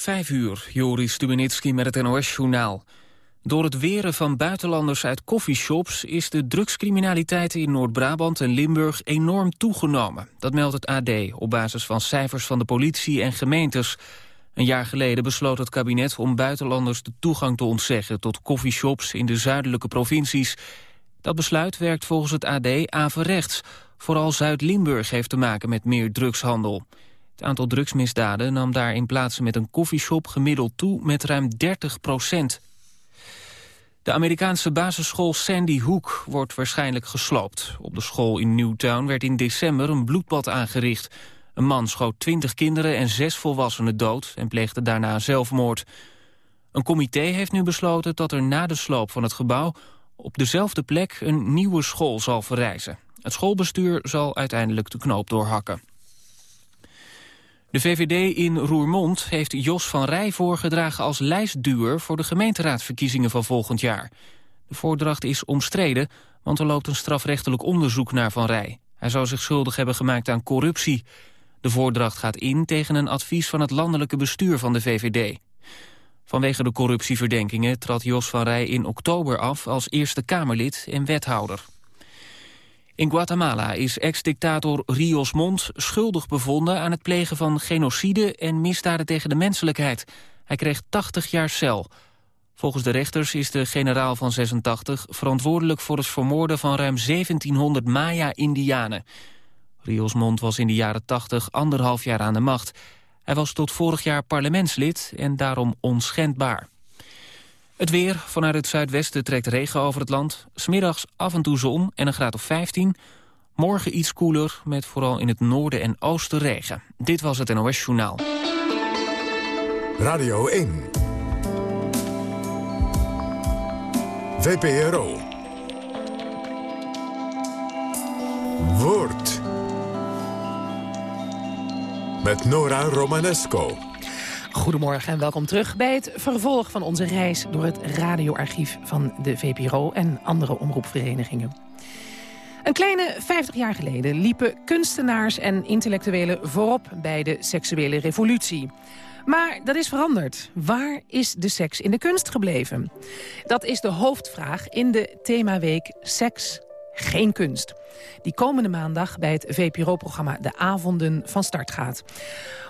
Vijf uur, Joris Stubenitski met het NOS-journaal. Door het weren van buitenlanders uit coffeeshops... is de drugscriminaliteit in Noord-Brabant en Limburg enorm toegenomen. Dat meldt het AD op basis van cijfers van de politie en gemeentes. Een jaar geleden besloot het kabinet om buitenlanders de toegang te ontzeggen... tot coffeeshops in de zuidelijke provincies. Dat besluit werkt volgens het AD averechts. Vooral Zuid-Limburg heeft te maken met meer drugshandel. Het aantal drugsmisdaden nam daar in plaats met een koffieshop gemiddeld toe met ruim 30 procent. De Amerikaanse basisschool Sandy Hook wordt waarschijnlijk gesloopt. Op de school in Newtown werd in december een bloedbad aangericht. Een man schoot 20 kinderen en zes volwassenen dood en pleegde daarna zelfmoord. Een comité heeft nu besloten dat er na de sloop van het gebouw... op dezelfde plek een nieuwe school zal verrijzen. Het schoolbestuur zal uiteindelijk de knoop doorhakken. De VVD in Roermond heeft Jos van Rij voorgedragen als lijstduwer voor de gemeenteraadverkiezingen van volgend jaar. De voordracht is omstreden, want er loopt een strafrechtelijk onderzoek naar Van Rij. Hij zou zich schuldig hebben gemaakt aan corruptie. De voordracht gaat in tegen een advies van het landelijke bestuur van de VVD. Vanwege de corruptieverdenkingen trad Jos van Rij in oktober af als Eerste Kamerlid en wethouder. In Guatemala is ex-dictator Rios Mont schuldig bevonden aan het plegen van genocide en misdaden tegen de menselijkheid. Hij kreeg 80 jaar cel. Volgens de rechters is de generaal van 86 verantwoordelijk voor het vermoorden van ruim 1700 Maya-Indianen. Rios Mont was in de jaren 80 anderhalf jaar aan de macht. Hij was tot vorig jaar parlementslid en daarom onschendbaar. Het weer. Vanuit het zuidwesten trekt regen over het land. Smiddags af en toe zon en een graad of 15. Morgen iets koeler, met vooral in het noorden en oosten regen. Dit was het NOS Journaal. Radio 1. VPRO. Woord. Met Nora Romanesco. Goedemorgen en welkom terug bij het vervolg van onze reis... door het radioarchief van de VPRO en andere omroepverenigingen. Een kleine 50 jaar geleden liepen kunstenaars en intellectuelen voorop bij de seksuele revolutie. Maar dat is veranderd. Waar is de seks in de kunst gebleven? Dat is de hoofdvraag in de themaweek Seks, geen kunst. Die komende maandag bij het VPRO-programma De Avonden van start gaat.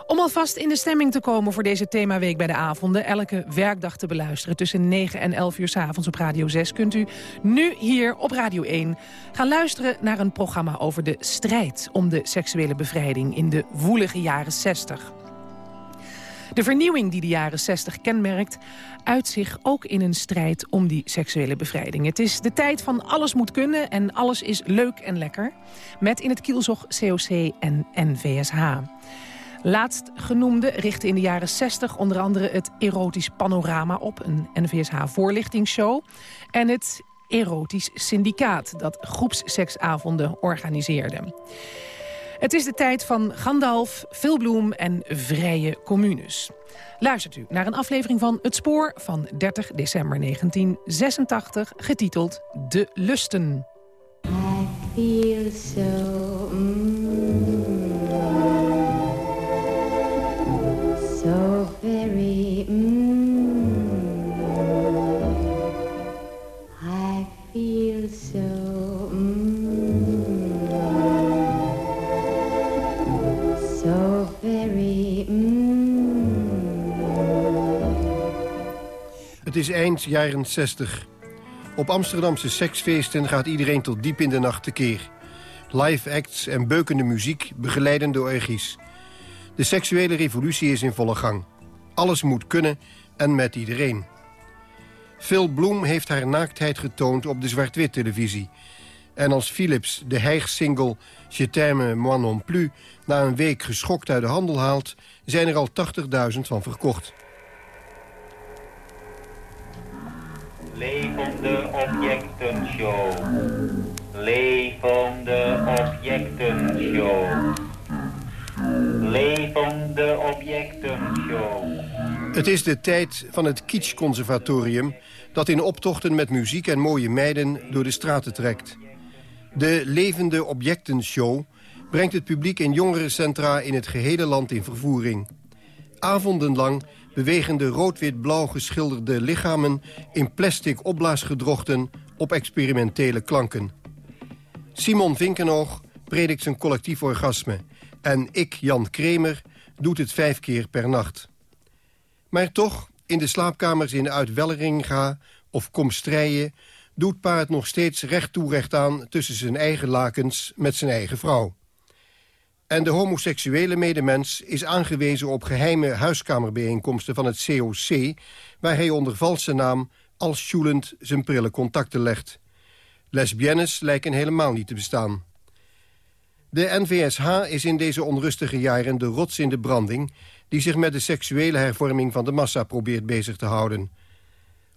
Om alvast in de stemming te komen voor deze themaweek bij de avonden... elke werkdag te beluisteren tussen 9 en 11 uur s avonds op Radio 6... kunt u nu hier op Radio 1 gaan luisteren naar een programma... over de strijd om de seksuele bevrijding in de woelige jaren 60. De vernieuwing die de jaren 60 kenmerkt... uit zich ook in een strijd om die seksuele bevrijding. Het is de tijd van alles moet kunnen en alles is leuk en lekker. Met in het kielzog COC en NVSH. Laatst genoemde richtte in de jaren 60 onder andere het Erotisch Panorama op... een NVSH-voorlichtingsshow. En het Erotisch Syndicaat, dat groepsseksavonden organiseerde. Het is de tijd van Gandalf, Vilbloem en vrije communes. Luistert u naar een aflevering van Het Spoor van 30 december 1986... getiteld De Lusten. I feel eind jaren 60. Op Amsterdamse seksfeesten gaat iedereen tot diep in de nacht tekeer. Live acts en beukende muziek begeleiden door orgies. De seksuele revolutie is in volle gang. Alles moet kunnen en met iedereen. Phil Bloem heeft haar naaktheid getoond op de zwart-wit televisie. En als Philips de hijg-single Je t'aime moi non plus... na een week geschokt uit de handel haalt... zijn er al 80.000 van verkocht. Levende objectenshow. Levende objectenshow. Levende objectenshow. Het is de tijd van het Kitsch Conservatorium... dat in optochten met muziek en mooie meiden door de straten trekt. De Levende Objectenshow brengt het publiek in jongerencentra... in het gehele land in vervoering. Avondenlang bewegen de rood-wit-blauw geschilderde lichamen... in plastic opblaasgedrochten op experimentele klanken. Simon Vinkenoog predikt zijn collectief orgasme... en ik, Jan Kremer, doet het vijf keer per nacht. Maar toch, in de slaapkamers in Uitwelleringa of Komstrijen... doet pa het nog steeds recht toe recht aan tussen zijn eigen lakens met zijn eigen vrouw. En de homoseksuele medemens is aangewezen op geheime huiskamerbijeenkomsten van het COC... waar hij onder valse naam als sjoelend zijn prille contacten legt. Lesbiennes lijken helemaal niet te bestaan. De NVSH is in deze onrustige jaren de rots in de branding... die zich met de seksuele hervorming van de massa probeert bezig te houden.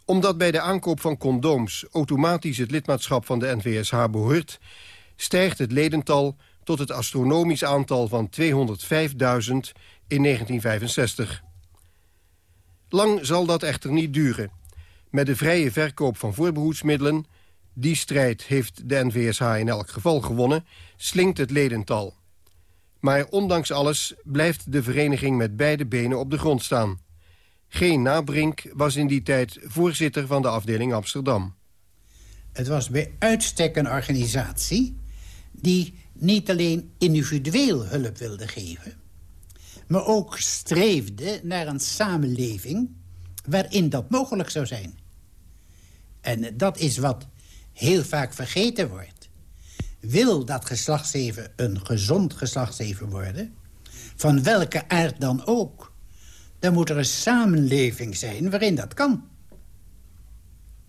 Omdat bij de aankoop van condooms automatisch het lidmaatschap van de NVSH behoort... stijgt het ledental tot het astronomisch aantal van 205.000 in 1965. Lang zal dat echter niet duren. Met de vrije verkoop van voorbehoedsmiddelen... die strijd heeft de NVSH in elk geval gewonnen... slinkt het ledental. Maar ondanks alles blijft de vereniging met beide benen op de grond staan. Geen Nabrink was in die tijd voorzitter van de afdeling Amsterdam. Het was bij uitstek een organisatie die niet alleen individueel hulp wilde geven... maar ook streefde naar een samenleving waarin dat mogelijk zou zijn. En dat is wat heel vaak vergeten wordt. Wil dat geslachtsleven een gezond geslachtsleven worden... van welke aard dan ook... dan moet er een samenleving zijn waarin dat kan.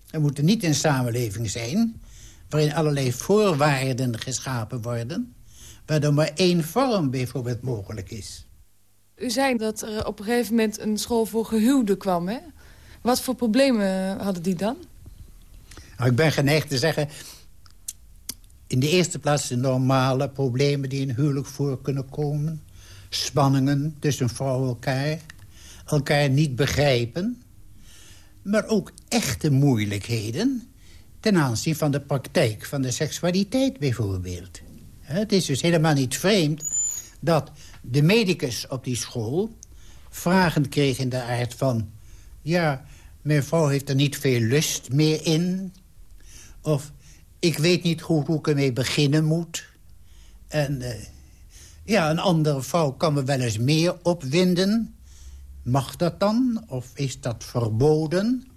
Er moet er niet een samenleving zijn waarin allerlei voorwaarden geschapen worden... waardoor maar één vorm bijvoorbeeld mogelijk is. U zei dat er op een gegeven moment een school voor gehuwden kwam, hè? Wat voor problemen hadden die dan? Nou, ik ben geneigd te zeggen... in de eerste plaats de normale problemen die in huwelijk voor kunnen komen. Spanningen tussen vrouwen en elkaar. Elkaar niet begrijpen. Maar ook echte moeilijkheden ten aanzien van de praktijk van de seksualiteit bijvoorbeeld. Het is dus helemaal niet vreemd dat de medicus op die school... vragen kreeg in de aard van... ja, mijn vrouw heeft er niet veel lust meer in. Of ik weet niet goed hoe ik ermee beginnen moet. En uh, ja, een andere vrouw kan me wel eens meer opwinden. Mag dat dan? Of is dat verboden?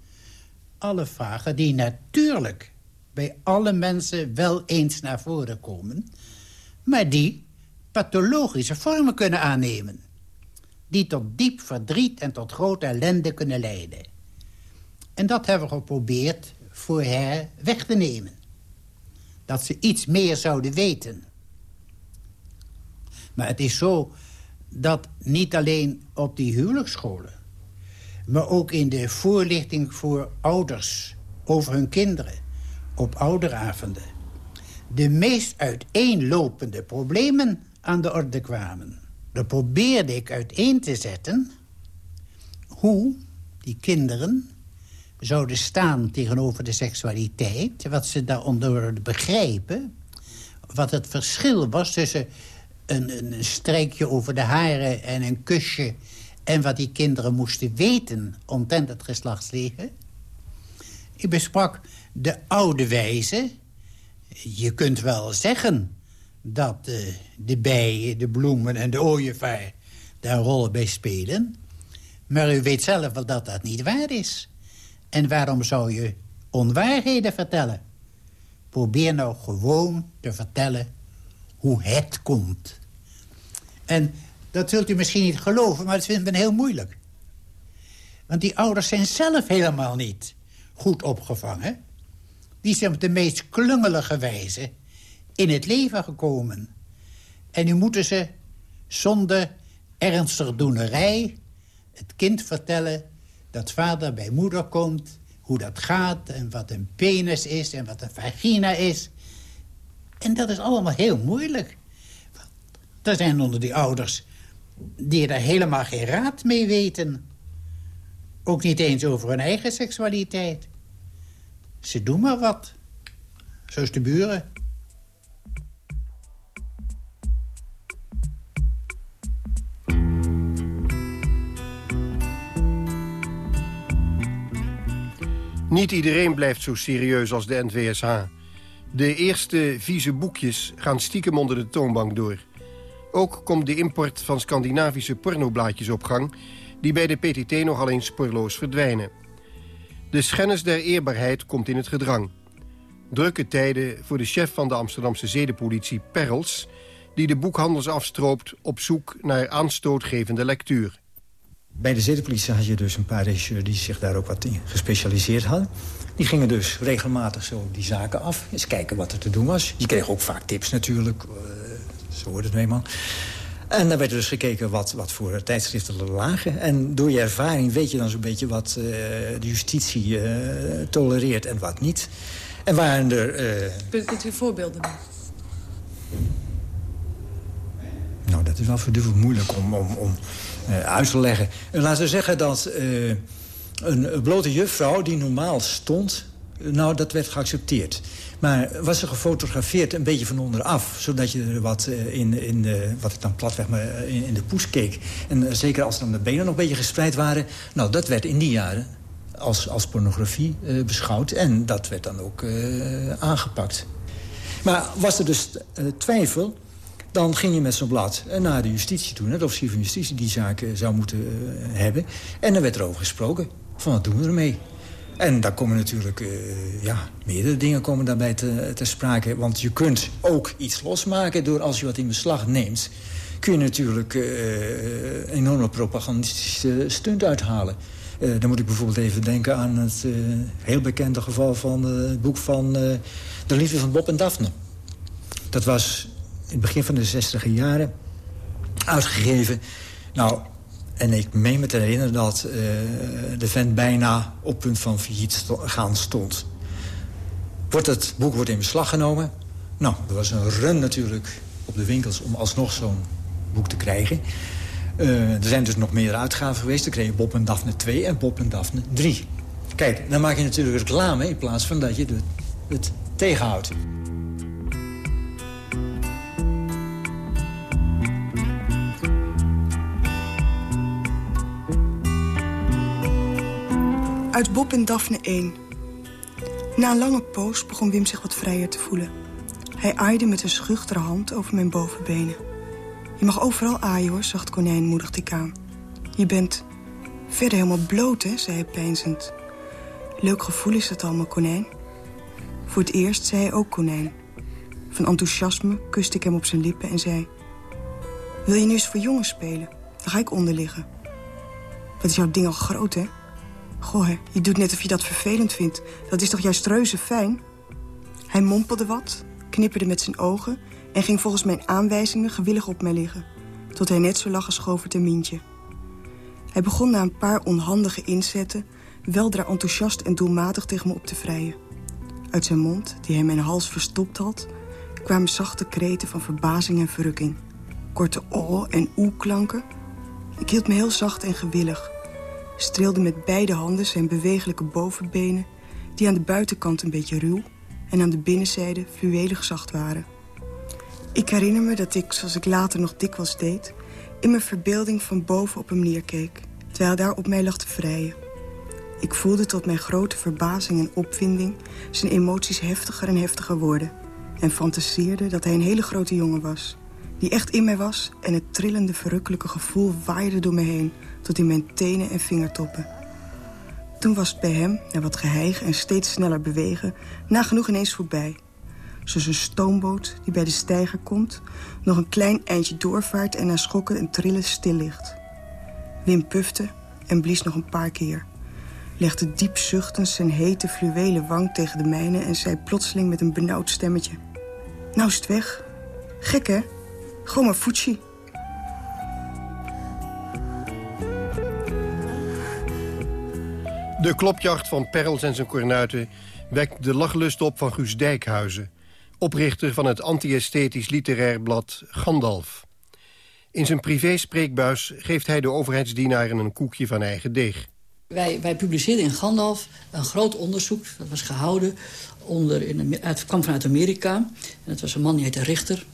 Alle vragen die natuurlijk bij alle mensen wel eens naar voren komen... maar die pathologische vormen kunnen aannemen. Die tot diep verdriet en tot grote ellende kunnen leiden. En dat hebben we geprobeerd voor haar weg te nemen. Dat ze iets meer zouden weten. Maar het is zo dat niet alleen op die huwelijksscholen maar ook in de voorlichting voor ouders over hun kinderen op ouderavonden... de meest uiteenlopende problemen aan de orde kwamen. Dan probeerde ik uiteen te zetten hoe die kinderen zouden staan tegenover de seksualiteit... wat ze daaronder begrijpen, wat het verschil was tussen een, een strijkje over de haren en een kusje en wat die kinderen moesten weten omtrent het geslachtsleven. Ik besprak de oude wijze. Je kunt wel zeggen dat uh, de bijen, de bloemen en de ooievaar daar een rol bij spelen. Maar u weet zelf wel dat dat niet waar is. En waarom zou je onwaarheden vertellen? Probeer nou gewoon te vertellen hoe het komt. En dat zult u misschien niet geloven, maar dat vindt men heel moeilijk. Want die ouders zijn zelf helemaal niet goed opgevangen. Die zijn op de meest klungelige wijze in het leven gekomen. En nu moeten ze zonder ernstig doenerij het kind vertellen... dat vader bij moeder komt, hoe dat gaat... en wat een penis is en wat een vagina is. En dat is allemaal heel moeilijk. Er zijn onder die ouders die er helemaal geen raad mee weten. Ook niet eens over hun eigen seksualiteit. Ze doen maar wat. Zo is de buren. Niet iedereen blijft zo serieus als de NVSH. De eerste vieze boekjes gaan stiekem onder de toonbank door. Ook komt de import van Scandinavische pornoblaadjes op gang... die bij de PTT nogal eens spoorloos verdwijnen. De schennis der eerbaarheid komt in het gedrang. Drukke tijden voor de chef van de Amsterdamse zedenpolitie Perls... die de boekhandels afstroopt op zoek naar aanstootgevende lectuur. Bij de zedenpolitie had je dus een paar regisseurs die zich daar ook wat in gespecialiseerd hadden. Die gingen dus regelmatig zo die zaken af. Eens kijken wat er te doen was. Je kreeg ook vaak tips natuurlijk. Uh, zo wordt het nu eenmaal. En dan werd dus gekeken wat, wat voor tijdschriften er lagen. En door je ervaring weet je dan zo'n beetje wat uh, de justitie uh, tolereert en wat niet. En waren er... Kunt u voorbeelden doen? Nou, dat is wel verdubbeld moeilijk om, om, om uh, uit te leggen. En laten we zeggen dat uh, een blote juffrouw die normaal stond... nou, dat werd geaccepteerd. Maar was ze gefotografeerd een beetje van onderaf... zodat je er wat uh, in, in de, wat ik dan platweg maar in, in de poes keek. En zeker als dan de benen nog een beetje gespreid waren... nou, dat werd in die jaren als, als pornografie beschouwd. En dat werd dan ook aangepakt. Maar was er dus twijfel dan ging je met zo'n blad naar de justitie toe. De officier van justitie die zaken zou moeten hebben. En dan werd er over gesproken. Van wat doen we ermee? En daar komen natuurlijk, uh, ja, meerdere dingen komen daarbij te, te sprake. Want je kunt ook iets losmaken door als je wat in beslag neemt... kun je natuurlijk uh, enorme propagandistische stunt uithalen. Dan moet ik bijvoorbeeld even denken aan het heel bekende geval van het boek van De Liefde van Bob en Daphne. Dat was in het begin van de 60 jaren uitgegeven. Nou, en ik meen me te herinneren dat uh, de vent bijna op punt van failliet gaan stond. Wordt het boek wordt in beslag genomen. Nou, er was een run natuurlijk op de winkels om alsnog zo'n boek te krijgen. Uh, er zijn dus nog meer uitgaven geweest. Dan kreeg je Bob en Daphne 2 en Bob en Daphne 3. Kijk, dan maak je natuurlijk reclame in plaats van dat je het tegenhoudt. Uit Bob en Daphne 1. Na een lange poos begon Wim zich wat vrijer te voelen. Hij aaide met een schuchtere hand over mijn bovenbenen. Je mag overal aaien, hoor, zacht konijn moedigde ik aan. Je bent verder helemaal bloot, hè, zei hij peinzend. Leuk gevoel is dat allemaal, konijn. Voor het eerst zei hij ook konijn. Van enthousiasme kuste ik hem op zijn lippen en zei... Wil je nu eens voor jongens spelen? Dan ga ik onder liggen. Wat is jouw ding al groot, hè? Goh, je doet net of je dat vervelend vindt. Dat is toch juist reuze fijn? Hij mompelde wat, knipperde met zijn ogen... en ging volgens mijn aanwijzingen gewillig op mij liggen. Tot hij net zo lag als Govert en Mientje. Hij begon na een paar onhandige inzetten... weldra enthousiast en doelmatig tegen me op te vrijen. Uit zijn mond, die hij mijn hals verstopt had... kwamen zachte kreten van verbazing en verrukking. Korte o- en oe-klanken. Ik hield me heel zacht en gewillig streelde met beide handen zijn bewegelijke bovenbenen... die aan de buitenkant een beetje ruw en aan de binnenzijde fluwelig zacht waren. Ik herinner me dat ik, zoals ik later nog dikwijls deed... in mijn verbeelding van boven op hem neerkeek... terwijl daar op mij lag te vrijen. Ik voelde tot mijn grote verbazing en opwinding... zijn emoties heftiger en heftiger worden... en fantaseerde dat hij een hele grote jongen was... die echt in mij was en het trillende, verrukkelijke gevoel waaide door me heen tot in mijn tenen en vingertoppen. Toen was het bij hem, na wat geheig en steeds sneller bewegen... nagenoeg ineens voorbij. Zoals een stoomboot die bij de steiger komt... nog een klein eindje doorvaart en na schokken en trillen stil ligt. Wim pufte en blies nog een paar keer. Legde diep zuchtend zijn hete fluwelen wang tegen de mijne... en zei plotseling met een benauwd stemmetje... Nou is het weg. Gek, hè? Gewoon maar Fucci. De klopjacht van Perls en zijn kornuiten wekt de lachlust op van Guus Dijkhuizen... oprichter van het anti-esthetisch literair blad Gandalf. In zijn privéspreekbuis geeft hij de overheidsdienaren een koekje van eigen deeg. Wij, wij publiceerden in Gandalf een groot onderzoek. Dat was gehouden onder, in, het kwam vanuit Amerika. Dat was een man die heette Richter.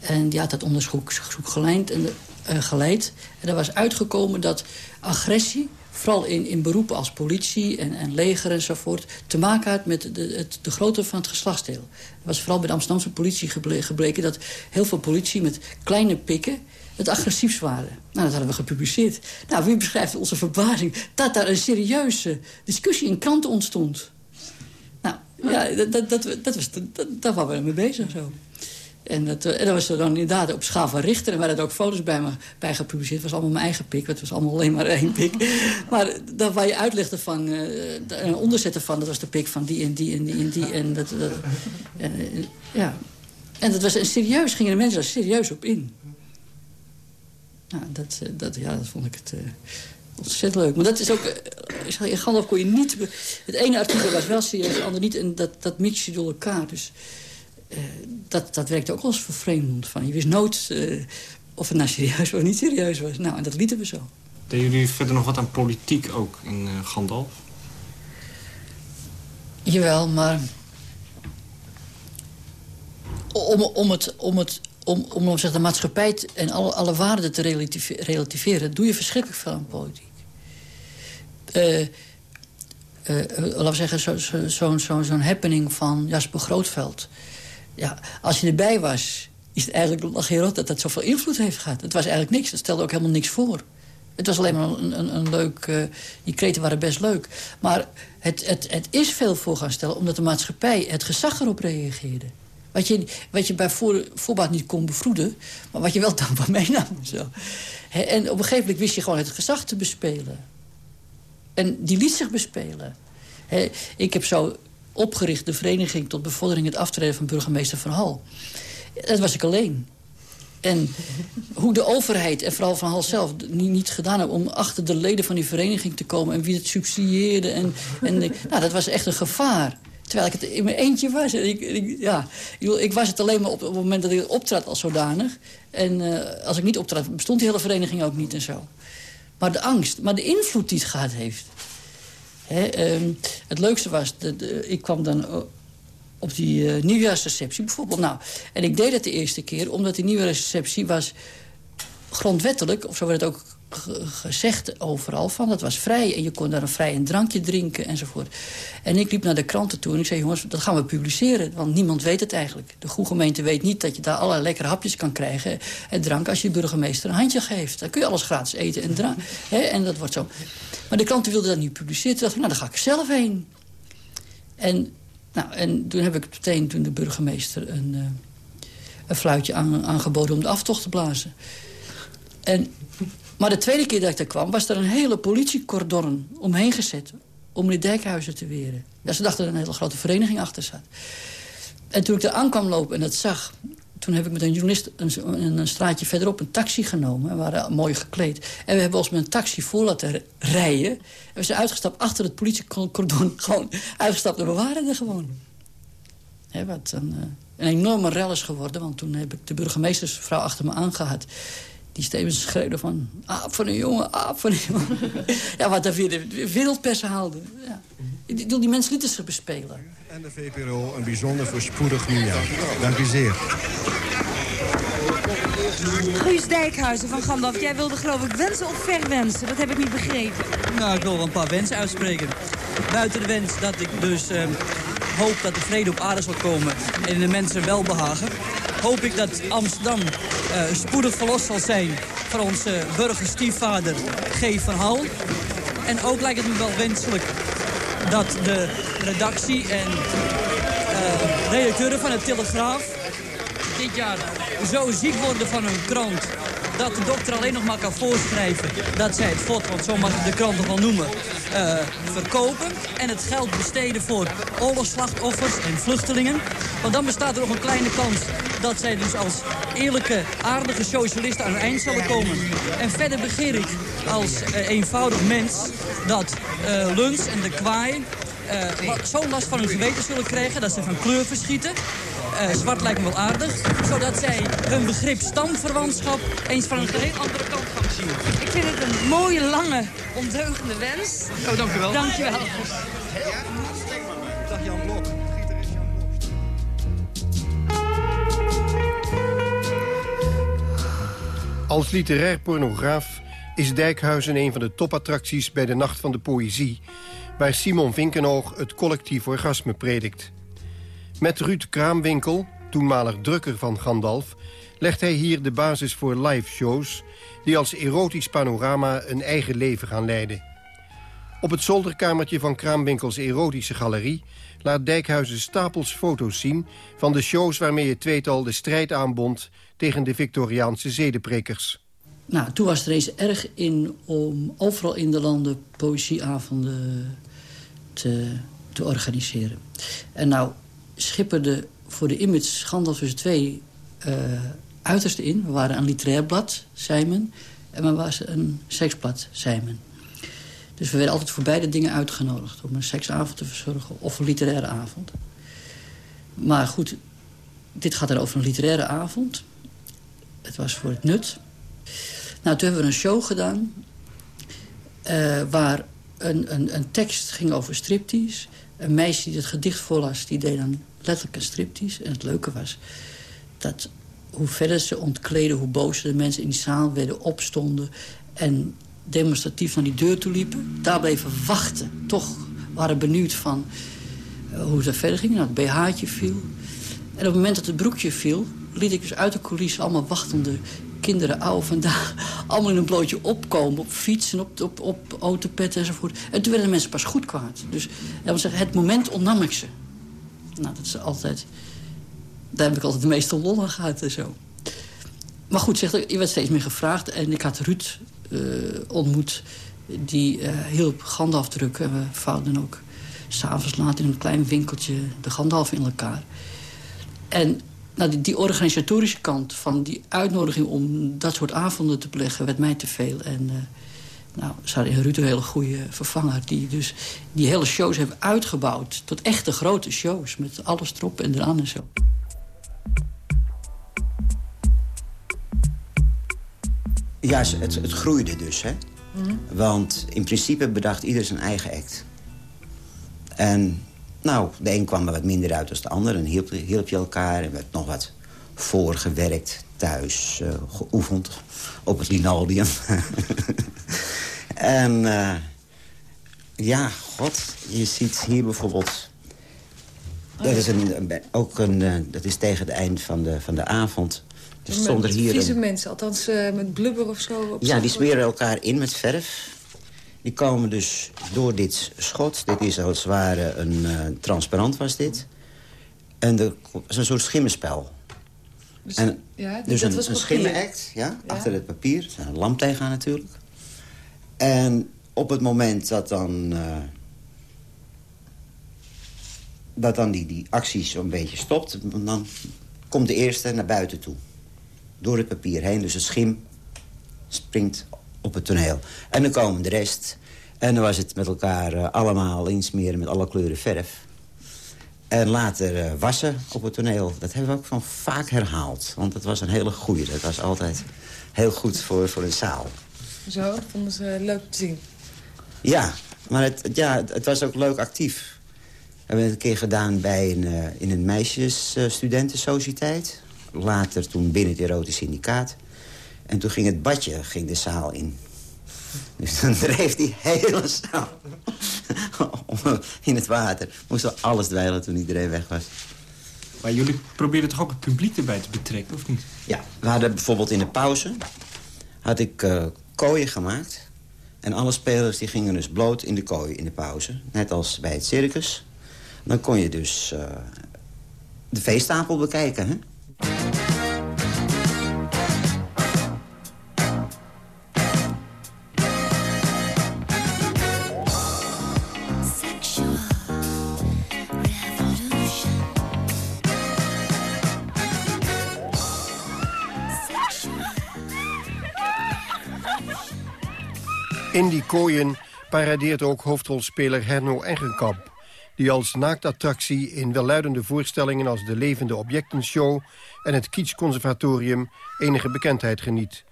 En die had dat onderzoek geleid en, uh, geleid. En er was uitgekomen dat agressie vooral in, in beroepen als politie en, en leger enzovoort... te maken had met de, het, de grootte van het geslachtsdeel. Het was vooral bij de Amsterdamse politie gebleken... dat heel veel politie met kleine pikken het agressiefst waren. Nou, dat hadden we gepubliceerd. Nou, wie beschrijft onze verbazing dat daar een serieuze discussie in kranten ontstond. Nou, ja, dat, dat, dat was, dat, daar waren we mee bezig zo. En dat, en dat was er dan inderdaad op schaal van Richter. En waar er ook foto's bij me bij gepubliceerd. Het was allemaal mijn eigen pik. Het was allemaal alleen maar één pik. maar daar waar je uitlegde van... Uh, en onderzetten van... dat was de pik van die en die en die en die. En dat, dat en, ja. En dat was een serieus... gingen de mensen er serieus op in. Nou, dat, dat, ja, dat vond ik het... Uh, ontzettend leuk. Maar dat is ook... Uh, in Gandalf kon je niet... Het ene artikel was wel serieus, het andere niet. En dat, dat mix je door elkaar. Dus dat, dat werkte ook als vervreemdend. Van. Je wist nooit uh, of het nou serieus of niet serieus was. Nou, en dat lieten we zo. Deden jullie verder nog wat aan politiek ook in uh, Gandalf? Jawel, maar... Om, om, het, om, het, om, om zeg, de maatschappij en alle, alle waarden te relativeren... doe je verschrikkelijk veel aan politiek. Uh, uh, laten we zeggen, zo'n zo, zo, zo, zo happening van Jasper Grootveld ja, als je erbij was, is het eigenlijk nog geen rot dat dat zoveel invloed heeft gehad. Het was eigenlijk niks, dat stelde ook helemaal niks voor. Het was alleen maar een, een, een leuk... Uh, die kreten waren best leuk. Maar het, het, het is veel voor gaan stellen... omdat de maatschappij, het gezag erop reageerde. Wat je, wat je bij voor, voorbaat niet kon bevroeden... maar wat je wel dankbaar meenam. Zo. en op een gegeven moment wist je gewoon het gezag te bespelen. En die liet zich bespelen. ik heb zo opgericht de vereniging tot bevordering het aftreden van burgemeester Van Hal. Dat was ik alleen. En hoe de overheid en vooral Van Hal zelf niet, niet gedaan hebben... om achter de leden van die vereniging te komen en wie het subsidieerde. En, en, nou, dat was echt een gevaar. Terwijl ik het in mijn eentje was. Ik, ja, ik, was het alleen maar op, het moment dat ik optrad als zodanig. En uh, als ik niet optrad, bestond die hele vereniging ook niet en zo. Maar de angst, maar de invloed die het gehad heeft... Um, het leukste was, de, ik kwam dan op die uh, nieuwjaarsreceptie bijvoorbeeld. Nou, en ik deed het de eerste keer, omdat die nieuwjaarsreceptie was grondwettelijk, of zo werd het ook gezegd overal van. Dat was vrij en je kon daar een vrij een drankje drinken enzovoort. En ik liep naar de kranten toe en ik zei... jongens, dat gaan we publiceren, want niemand weet het eigenlijk. De goede gemeente weet niet dat je daar allerlei lekkere hapjes kan krijgen... en drank als je burgemeester een handje geeft. Dan kun je alles gratis eten en drank. en dat wordt zo. Maar de kranten wilden dat niet publiceren. Toen dacht ik, nou, daar ga ik zelf heen. En, nou, en toen heb ik meteen toen de burgemeester een, uh, een fluitje aan, aangeboden... om de aftocht te blazen. En maar de tweede keer dat ik daar kwam, was er een hele politiecordon omheen gezet... om die dijkhuizen te weren. Ja, ze dachten dat er een hele grote vereniging achter zat. En toen ik daar aan kwam lopen en dat zag... toen heb ik met een journalist een, een straatje verderop een taxi genomen. We waren mooi gekleed. En we hebben ons met een taxi voor laten rijden. En we zijn uitgestapt achter het politiecordon. Gewoon uitgestapt en we waren er gewoon. He, wat een, uh, een enorme rel is geworden. Want toen heb ik de burgemeestersvrouw achter me aangehad die steeds schreeuwde van... aap van een jongen, aap van een jongen. ja, wat daar weer de wereldpers haalde. Ja. Die, die mensen lieten zich bespelen. En de VPRO een bijzonder voorspoedig nieuwjaar. Dank u zeer. Guus Dijkhuizen van Gandalf, jij wilde geloof ik wensen of verwensen? Dat heb ik niet begrepen. Nou, ik wil wel een paar wensen uitspreken. Buiten de wens dat ik dus uh, hoop dat de vrede op aarde zal komen en de mensen welbehagen hoop ik dat Amsterdam uh, spoedig verlost zal zijn van onze burgerstiefvader G. van Hal. En ook lijkt het me wel wenselijk dat de redactie en uh, redacteuren van het Telegraaf dit jaar zo ziek worden van hun krant dat de dokter alleen nog maar kan voorschrijven dat zij het vod, want zo mag ik de krant nog wel noemen, uh, verkopen. En het geld besteden voor oorlogsslachtoffers en vluchtelingen. Want dan bestaat er nog een kleine kans dat zij dus als eerlijke, aardige socialisten aan het eind zullen komen. En verder begeer ik als uh, eenvoudig mens dat uh, Luns en de kwaai uh, zo'n last van hun geweten zullen krijgen dat ze van kleur verschieten. Uh, zwart lijkt me wel aardig. Zodat zij hun begrip stamverwantschap eens van een geheel andere kant gaan zien. Ik vind het een mooie, lange, ondeugende wens. Oh, dank u wel. Dank je wel. Dag Jan Blok. Als literair pornograaf is Dijkhuizen een van de topattracties bij de Nacht van de Poëzie... waar Simon Vinkenoog het collectief orgasme predikt. Met Ruud Kraamwinkel, toenmalig drukker van Gandalf... legt hij hier de basis voor live shows... die als erotisch panorama een eigen leven gaan leiden. Op het zolderkamertje van Kraamwinkels erotische galerie... laat Dijkhuizen stapels foto's zien van de shows waarmee het tweetal de strijd aanbond... tegen de Victoriaanse zedeprekers. Nou, toen was er eens erg in om overal in de landen poëzieavonden te, te organiseren. En nou schipperde voor de image Schandel tussen twee uh, in. We waren een literair blad, zei. En we waren een seksblad, zei. Dus we werden altijd voor beide dingen uitgenodigd. Om een seksavond te verzorgen of een literaire avond. Maar goed, dit gaat er over een literaire avond. Het was voor het nut. Nou, toen hebben we een show gedaan... Uh, waar een, een, een tekst ging over striptease. Een meisje die het gedicht voorlas, die deed dan letterlijk een striptease. En het leuke was dat hoe verder ze ontkleden... hoe bozer de mensen in die zaal werden, opstonden... en demonstratief naar die deur toe liepen. Daar bleven wachten. Toch waren benieuwd van uh, hoe het verder ging. Nou, het BH'tje viel. En op het moment dat het broekje viel... liet ik dus uit de coulissen allemaal wachtende kinderen, oude vandaag... allemaal in een blootje opkomen, op fietsen, op, op, op autopetten enzovoort. En toen werden de mensen pas goed kwaad. Dus dat zeggen, het moment ontnam ik ze. Nou, dat is altijd... Daar heb ik altijd de meeste lol aan gehad en zo. Maar goed, zegt, je werd steeds meer gevraagd. En ik had Ruud uh, ontmoet, die uh, hielp Gandalf drukken. We vouwden ook s'avonds laat in een klein winkeltje de Gandalf in elkaar. En nou, die, die, organisatorische kant van die uitnodiging om dat soort avonden te beleggen... werd mij te veel. En uh, nou, ze hadden in Ruud een hele goede vervanger... die dus die hele shows heeft uitgebouwd tot echte grote shows... met alles erop en eraan en zo. Ja, het, het groeide dus, hè. Mm. Want in principe bedacht ieder zijn eigen act. En nou, de een kwam er wat minder uit dan de ander. En hielp, hielp je elkaar. En werd nog wat voorgewerkt thuis. Uh, geoefend op het linoldium. en uh, ja, god, je ziet hier bijvoorbeeld... Dat is, een, ook een, uh, dat is tegen het eind van de, van de avond. Er stond er hier vieze een... mensen, althans met blubber of zo? Op ja, die smeren elkaar in met verf. Die komen dus door dit schot. Dit is als het ware een uh, transparant was dit. En er is een soort schimmenspel. Dus, en, ja, dus een, was een schimmenact, ja, ja, achter het papier. Er is een lamp tegenaan natuurlijk. En op het moment dat dan... Uh, dat dan die, die actie zo'n beetje stopt... dan komt de eerste naar buiten toe. Door het papier heen. Dus het schim springt op het toneel. En dan komen de rest. En dan was het met elkaar uh, allemaal insmeren met alle kleuren verf. En later uh, wassen op het toneel. Dat hebben we ook van vaak herhaald. Want dat was een hele goeie. Dat was altijd heel goed voor, voor een zaal. Zo, vonden ze leuk te zien. Ja, maar het, ja, het was ook leuk actief. We hebben het een keer gedaan bij een, uh, in een meisjesstudentensociëteit. Later toen binnen het erotisch syndicaat. En toen ging het badje ging de zaal in. Dus dan dreef die hele zaal in het water. Moesten we alles dweilen toen iedereen weg was. Maar jullie probeerden toch ook het publiek erbij te betrekken, of niet? Ja, we hadden bijvoorbeeld in de pauze... had ik uh, kooien gemaakt. En alle spelers die gingen dus bloot in de kooi in de pauze. Net als bij het circus. Dan kon je dus uh, de veestapel bekijken, hè? In die kooien paradeert ook hoofdrolspeler Herno Engenkamp... die als naaktattractie in welluidende voorstellingen als de Levende Objectenshow... en het Kitsch Conservatorium enige bekendheid geniet.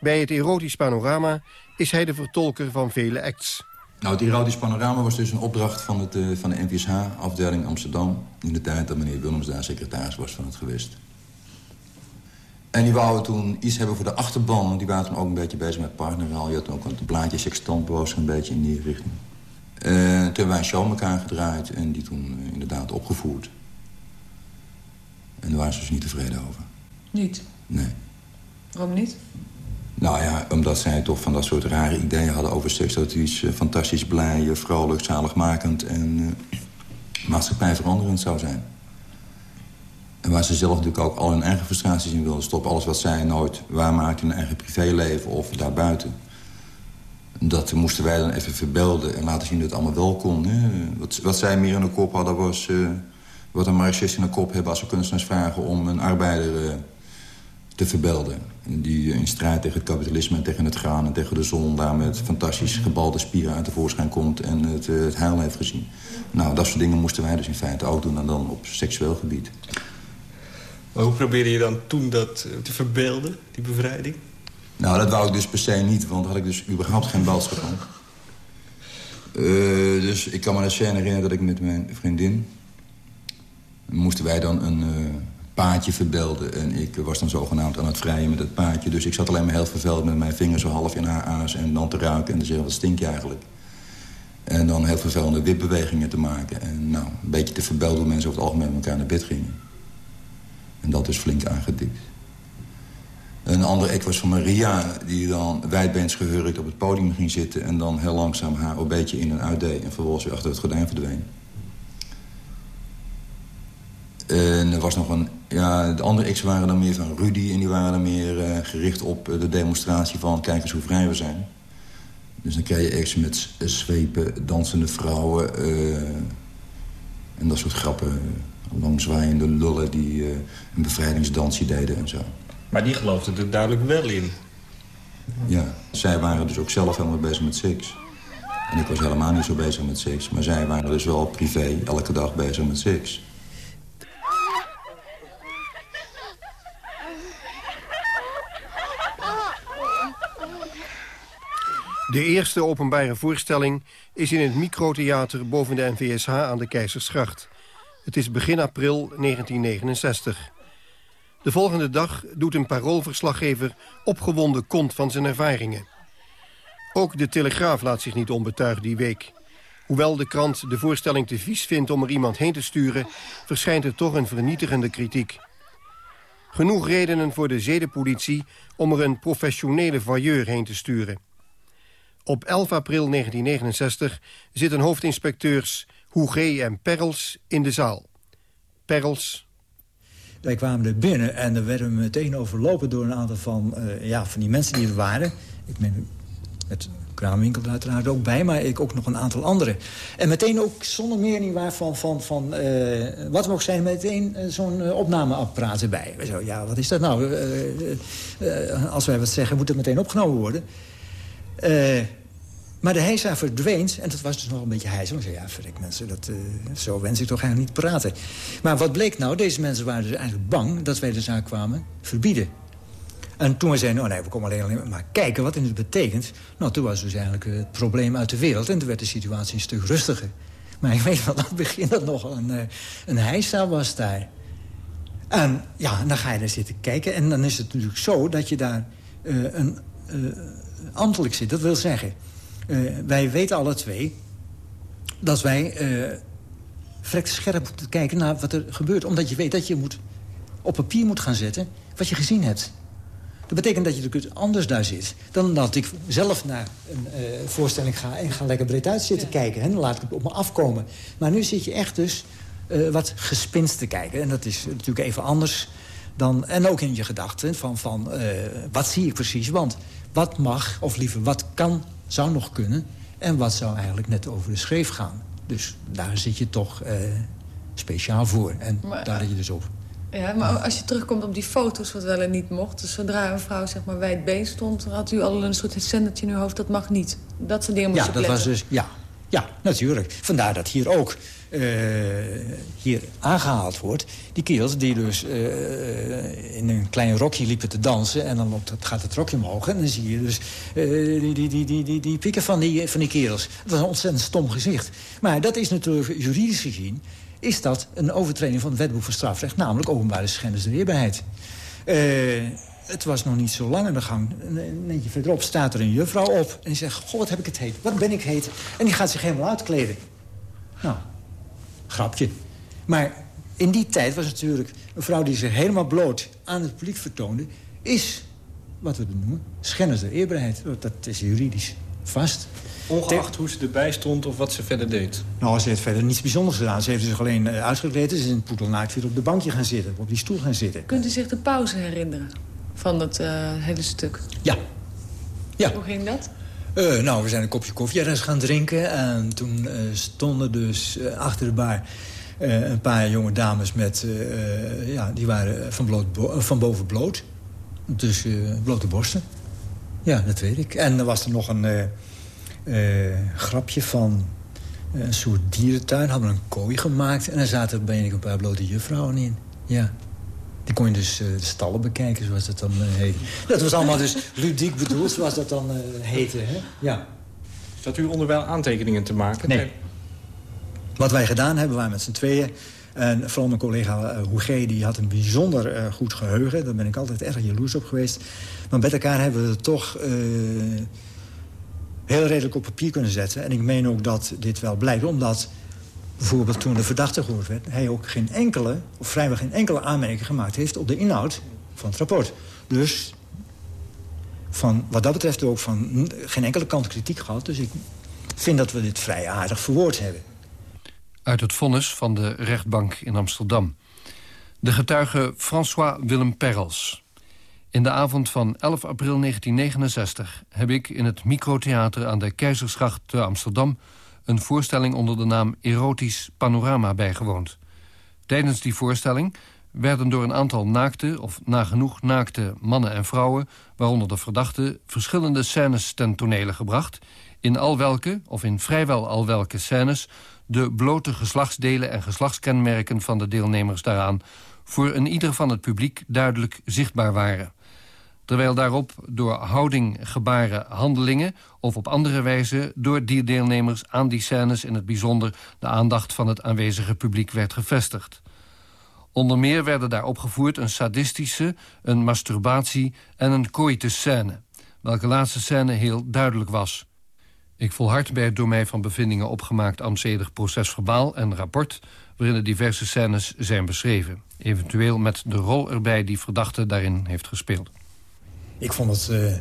Bij het erotisch panorama is hij de vertolker van vele acts. Nou, het erotisch panorama was dus een opdracht van, het, uh, van de NVSH, afdeling Amsterdam... in de tijd dat meneer Willems daar secretaris was van het gewest. En die wouden toen iets hebben voor de achterban. Want die waren toen ook een beetje bezig met partnerraal. Je had ook een blaadje sextantposter een beetje in die richting. Uh, toen hebben wij een show elkaar gedraaid en die toen uh, inderdaad opgevoerd. En daar waren ze dus niet tevreden over. Niet? Nee. Waarom niet? Nou ja, omdat zij toch van dat soort rare ideeën hadden over seks. Dat iets uh, fantastisch, blij, vrolijk, zaligmakend en maatschappij veranderend zou zijn. En waar ze zelf natuurlijk ook al hun eigen frustraties in wilden stoppen. Alles wat zij nooit waarmaakten in hun eigen privéleven of daarbuiten. Dat moesten wij dan even verbeelden en laten zien dat het allemaal wel kon. Hè. Wat, wat zij meer in de kop hadden was... Uh, wat een marxist in de kop hebben als we kunstenaars vragen... om een arbeider uh, te verbeelden. Die in strijd tegen het kapitalisme en tegen het graan en tegen de zon... daar met fantastisch gebalde spieren uit tevoorschijn komt... en het, het heil heeft gezien. Nou, dat soort dingen moesten wij dus in feite ook doen... en dan op seksueel gebied. Maar hoe probeerde je dan toen dat te verbeelden, die bevrijding? Nou, dat wou ik dus per se niet, want had ik dus überhaupt geen boodschap van. Uh, dus ik kan me een scène herinneren dat ik met mijn vriendin... moesten wij dan een uh, paadje verbeelden. En ik was dan zogenaamd aan het vrijen met het paadje. Dus ik zat alleen maar heel verveld met mijn vingers zo half in haar aas... en dan te ruiken en te zeggen, wat stink je eigenlijk? En dan heel vervelende wipbewegingen te maken. En nou, een beetje te verbeelden hoe mensen over het algemeen met elkaar naar bed gingen. En dat is flink aangedikt. Een andere act was van Maria, die dan wijdbeens gehurkt op het podium ging zitten... en dan heel langzaam haar een beetje in en uit deed... en vervolgens weer achter het gordijn verdween. En er was nog een... Ja, de andere acts waren dan meer van Rudy... en die waren dan meer uh, gericht op de demonstratie van... kijk eens hoe vrij we zijn. Dus dan krijg je acts met zwepen, dansende vrouwen... Uh, en dat soort grappen. Langzwaaiende lullen die uh, een bevrijdingsdansje deden en zo. Maar die geloofden er duidelijk wel in. Ja, zij waren dus ook zelf helemaal bezig met seks. En ik was helemaal niet zo bezig met seks. Maar zij waren dus wel privé elke dag bezig met seks. De eerste openbare voorstelling is in het microtheater boven de NVSH aan de Keizersgracht. Het is begin april 1969. De volgende dag doet een paroolverslaggever opgewonden kont van zijn ervaringen. Ook de Telegraaf laat zich niet onbetuigd die week. Hoewel de krant de voorstelling te vies vindt om er iemand heen te sturen... verschijnt er toch een vernietigende kritiek. Genoeg redenen voor de zedenpolitie om er een professionele voyeur heen te sturen. Op 11 april 1969 zitten hoofdinspecteurs Hoegé en Perls in de zaal. Perls, wij kwamen er binnen en dan werden we meteen overlopen door een aantal van, uh, ja, van die mensen die er waren. Ik ben met Kraamwinkel uiteraard ook bij, maar ik ook nog een aantal anderen. En meteen ook zonder meer niet waar van, van, van uh, wat we ook zijn, meteen uh, zo'n opnameapparaat erbij. Zo, ja, wat is dat nou? als wij wat zeggen, moet het meteen opgenomen worden. Maar de heisa verdween, en dat was dus nog een beetje heisa. Ik zei, ja, verrek mensen, dat, uh, zo wens ik toch eigenlijk niet praten. Maar wat bleek nou? Deze mensen waren dus eigenlijk bang dat wij de zaak kwamen verbieden. En toen we zeiden, oh nee, we komen alleen, alleen maar kijken wat het betekent. Nou, toen was dus eigenlijk het probleem uit de wereld. En toen werd de situatie een stuk rustiger. Maar ik weet wel, aan het begin dat nog een, uh, een heisa was daar. En ja, dan ga je daar zitten kijken. En dan is het natuurlijk zo dat je daar uh, een ambtelijk zit. Dat wil zeggen... Uh, wij weten alle twee dat wij uh, vrek scherp moeten kijken naar wat er gebeurt. Omdat je weet dat je moet, op papier moet gaan zetten wat je gezien hebt. Dat betekent dat je er anders daar zit... dan dat ik zelf naar een uh, voorstelling ga en ga lekker breed uit zitten ja. kijken. En dan laat ik het op me afkomen. Maar nu zit je echt dus wat gespinst te kijken. En dat is natuurlijk even anders dan... en ook in je gedachten van, van wat zie ik precies. Want wat mag, of liever wat kan zou nog kunnen. En wat zou eigenlijk net over de schreef gaan. Dus daar zit je toch uh, speciaal voor. En maar, daar let je dus op. Ja, maar als je terugkomt op die foto's wat wel en niet mocht... dus zodra een vrouw zeg maar wijd been stond... had u al een soort zendertje in uw hoofd, dat mag niet. Dat soort dingen moest ja, dat was dus, ja, ja, natuurlijk. Vandaar dat hier ook hier aangehaald wordt. Die kerels die dus uh, in een klein rokje liepen te dansen... en dan loopt gaat het rokje omhoog en dan zie je dus uh, die, die, die, die, die, pikken van die, van die kerels. Dat is een ontzettend stom gezicht. Maar dat is natuurlijk juridisch gezien... is dat een overtreding van het wetboek van strafrecht... namelijk openbare schennis de weerbaarheid. Eh, het was nog niet zo lang in de gang. Een verderop staat er een juffrouw op. En die zegt, goh, wat heb ik het heet. Wat ben ik heet. En die gaat zich helemaal uitkleden. Nou, grapje. Maar in die tijd was natuurlijk een vrouw die zich helemaal bloot aan het publiek vertoonde... is, wat we het noemen, schennis der eerbaarheid. Dat is juridisch vast. Ongeacht hoe ze erbij stond of wat ze verder deed? Nou, ze heeft verder niets bijzonders gedaan. Ze heeft zich alleen uh, uitgekleed. Ze is in poedelnaakt weer op de bankje gaan zitten. Op die stoel gaan zitten. Kunt u zich de pauze herinneren van het uh, hele stuk? Ja. ja. Hoe ging dat? Uh, nou, we zijn een kopje koffie ergens gaan drinken. En toen stonden dus achter de bar een paar jonge dames met... ja, die waren van, bloot, boven bloot. Dus blote borsten. Ja, dat weet ik. En er was er nog een grapje van eh, een soort dierentuin. Hadden een kooi gemaakt en daar zaten ik een paar blote juffrouwen in. Ja. Die kon je dus uh, de stallen bekijken, zoals dat dan heet. Dat was allemaal dus ludiek bedoeld, zoals dat dan heette. Hè? Ja. Zat u onderwijl aantekeningen te maken? Nee. Wat wij gedaan hebben, waren met z'n tweeën... En vooral mijn collega uh, Hoege, die had een bijzonder uh, goed geheugen. Daar ben ik altijd erg jaloers op geweest. Maar met elkaar hebben we het toch uh, heel redelijk op papier kunnen zetten. En ik meen ook dat dit wel blijkt, omdat bijvoorbeeld toen de verdachte gehoord werd... hij ook geen enkele, of vrijwel geen enkele aanmerking gemaakt heeft... op de inhoud van het rapport. Dus van, wat dat betreft ook van geen enkele kant kritiek gehad. Dus ik vind dat we dit vrij aardig verwoord hebben. Uit het vonnis van de rechtbank in Amsterdam. De getuige François Willem Perels. In de avond van 11 april 1969 heb ik in het Microtheater aan de Keizersgracht te Amsterdam... een voorstelling onder de naam Erotisch Panorama bijgewoond. Tijdens die voorstelling werden door een aantal naakte of nagenoeg naakte mannen en vrouwen... waaronder de verdachte, verschillende scènes ten tonele gebracht... in al welke, of in vrijwel al welke scènes... de blote geslachtsdelen en geslachtskenmerken van de deelnemers daaraan... voor een ieder van het publiek duidelijk zichtbaar waren terwijl daarop door houding, gebaren, handelingen... of op andere wijze door die deelnemers aan die scènes... in het bijzonder de aandacht van het aanwezige publiek werd gevestigd. Onder meer werden daar opgevoerd een sadistische, een masturbatie en een coitus-scène... welke laatste scène heel duidelijk was. Ik volhard bij het door mij van bevindingen opgemaakt amzedig procesverbaal en rapport... waarin de diverse scènes zijn beschreven. Eventueel met de rol erbij die verdachte daarin heeft gespeeld. Ik vond het uh,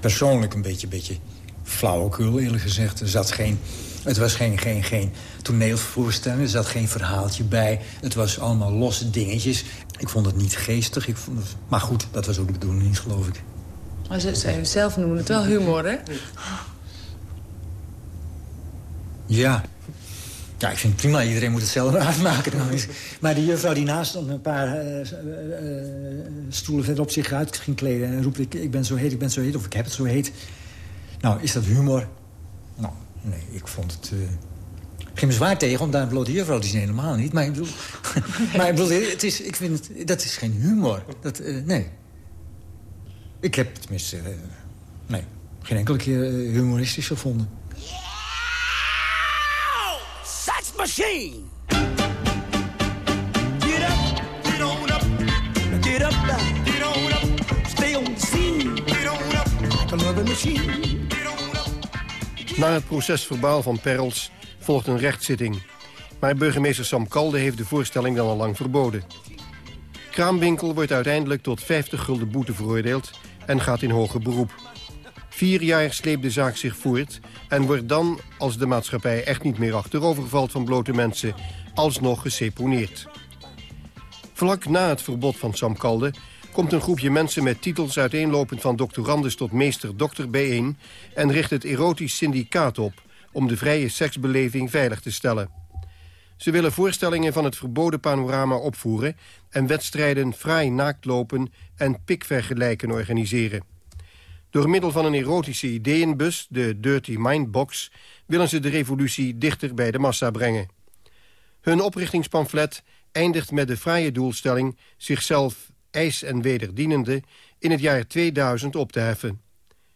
persoonlijk een beetje, beetje flauwekul, eerlijk gezegd. Er zat geen, het was geen, geen, geen toneelvoorstelling, er zat geen verhaaltje bij. Het was allemaal losse dingetjes. Ik vond het niet geestig, ik vond het, maar goed, dat was ook de bedoeling geloof ik. Maar ze, ze zelf noemen het wel humor, hè? Ja, ja, ik vind het prima. Iedereen moet het zelf uitmaken. Maar die juffrouw die naast stond een paar uh, uh, stoelen verderop zich uit ging kleden... en roept, ik, ik ben zo heet, ik ben zo heet, of ik heb het zo heet. Nou, is dat humor? Nou, nee, ik vond het... Uh, ging me zwaar tegen om daar een blote juffrouw te zien, helemaal niet. Maar ik bedoel, maar ik bedoel het is, ik vind het, dat is geen humor. Dat, nee. Ik heb tenminste... nee, geen enkele keer humoristisch gevonden. Machine. Get up, get on up, get up now, get on up, stay on scene, get on up, a machine. Na het procesverbaal van Perls volgt een rechtszitting. Maar burgemeester Sam Kalde heeft de voorstelling dan al lang verboden. Kraamwinkel wordt uiteindelijk tot 50 gulden boete veroordeeld en gaat in hoger beroep. Vier jaar sleept de zaak zich voort en wordt dan, als de maatschappij echt niet meer achterovervalt van blote mensen, alsnog geseponeerd. Vlak na het verbod van Sam Kalde komt een groepje mensen met titels uiteenlopend van doctorandus tot meester-dokter bijeen en richt het erotisch syndicaat op om de vrije seksbeleving veilig te stellen. Ze willen voorstellingen van het verboden panorama opvoeren en wedstrijden fraai naaktlopen en pikvergelijken organiseren. Door middel van een erotische ideeënbus, de Dirty Mind Box... willen ze de revolutie dichter bij de massa brengen. Hun oprichtingspamflet eindigt met de fraaie doelstelling... zichzelf ijs en wederdienende in het jaar 2000 op te heffen.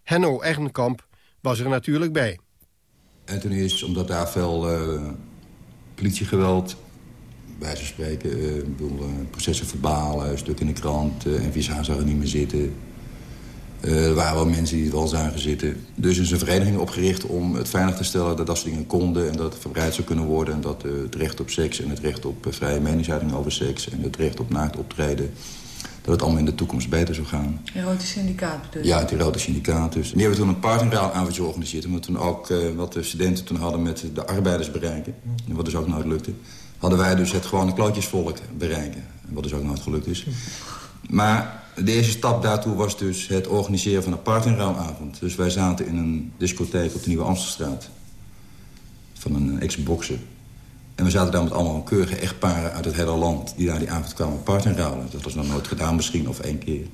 Henno Ernkamp was er natuurlijk bij. En ten eerste omdat daar veel uh, politiegeweld Bij ze spreken, ik bedoel, uh, processen verbaal, uh, stuk in de krant, uh, NVSA zag er niet meer zitten. Er waren wel mensen die het wel zagen zitten. Dus is een vereniging opgericht om het veilig te stellen dat dat soort dingen konden... en dat het verbreid zou kunnen worden. En dat het recht op seks en het recht op vrije meningsuiting over seks... en het recht op naakt optreden dat het allemaal in de toekomst beter zou gaan. Erotisch syndicaat dus? Ja, het erotisch syndicaat dus. En die hebben toen een partnerruilavondje georganiseerd. Omdat toen ook wat de studenten toen hadden met de arbeiders bereiken. En wat dus ook nooit lukte. Hadden wij dus het gewone klootjesvolk bereiken. Wat dus ook nooit gelukt is. Maar de eerste stap daartoe was dus het organiseren van een partnerruilavond. Dus wij zaten in een discotheek op de Nieuwe Amstelstraat. Van een ex-bokser. En we zaten daar met allemaal keurige echtparen uit het hele land... die daar die avond kwamen partnerruilen. Dat was nog nooit gedaan misschien, of één keer.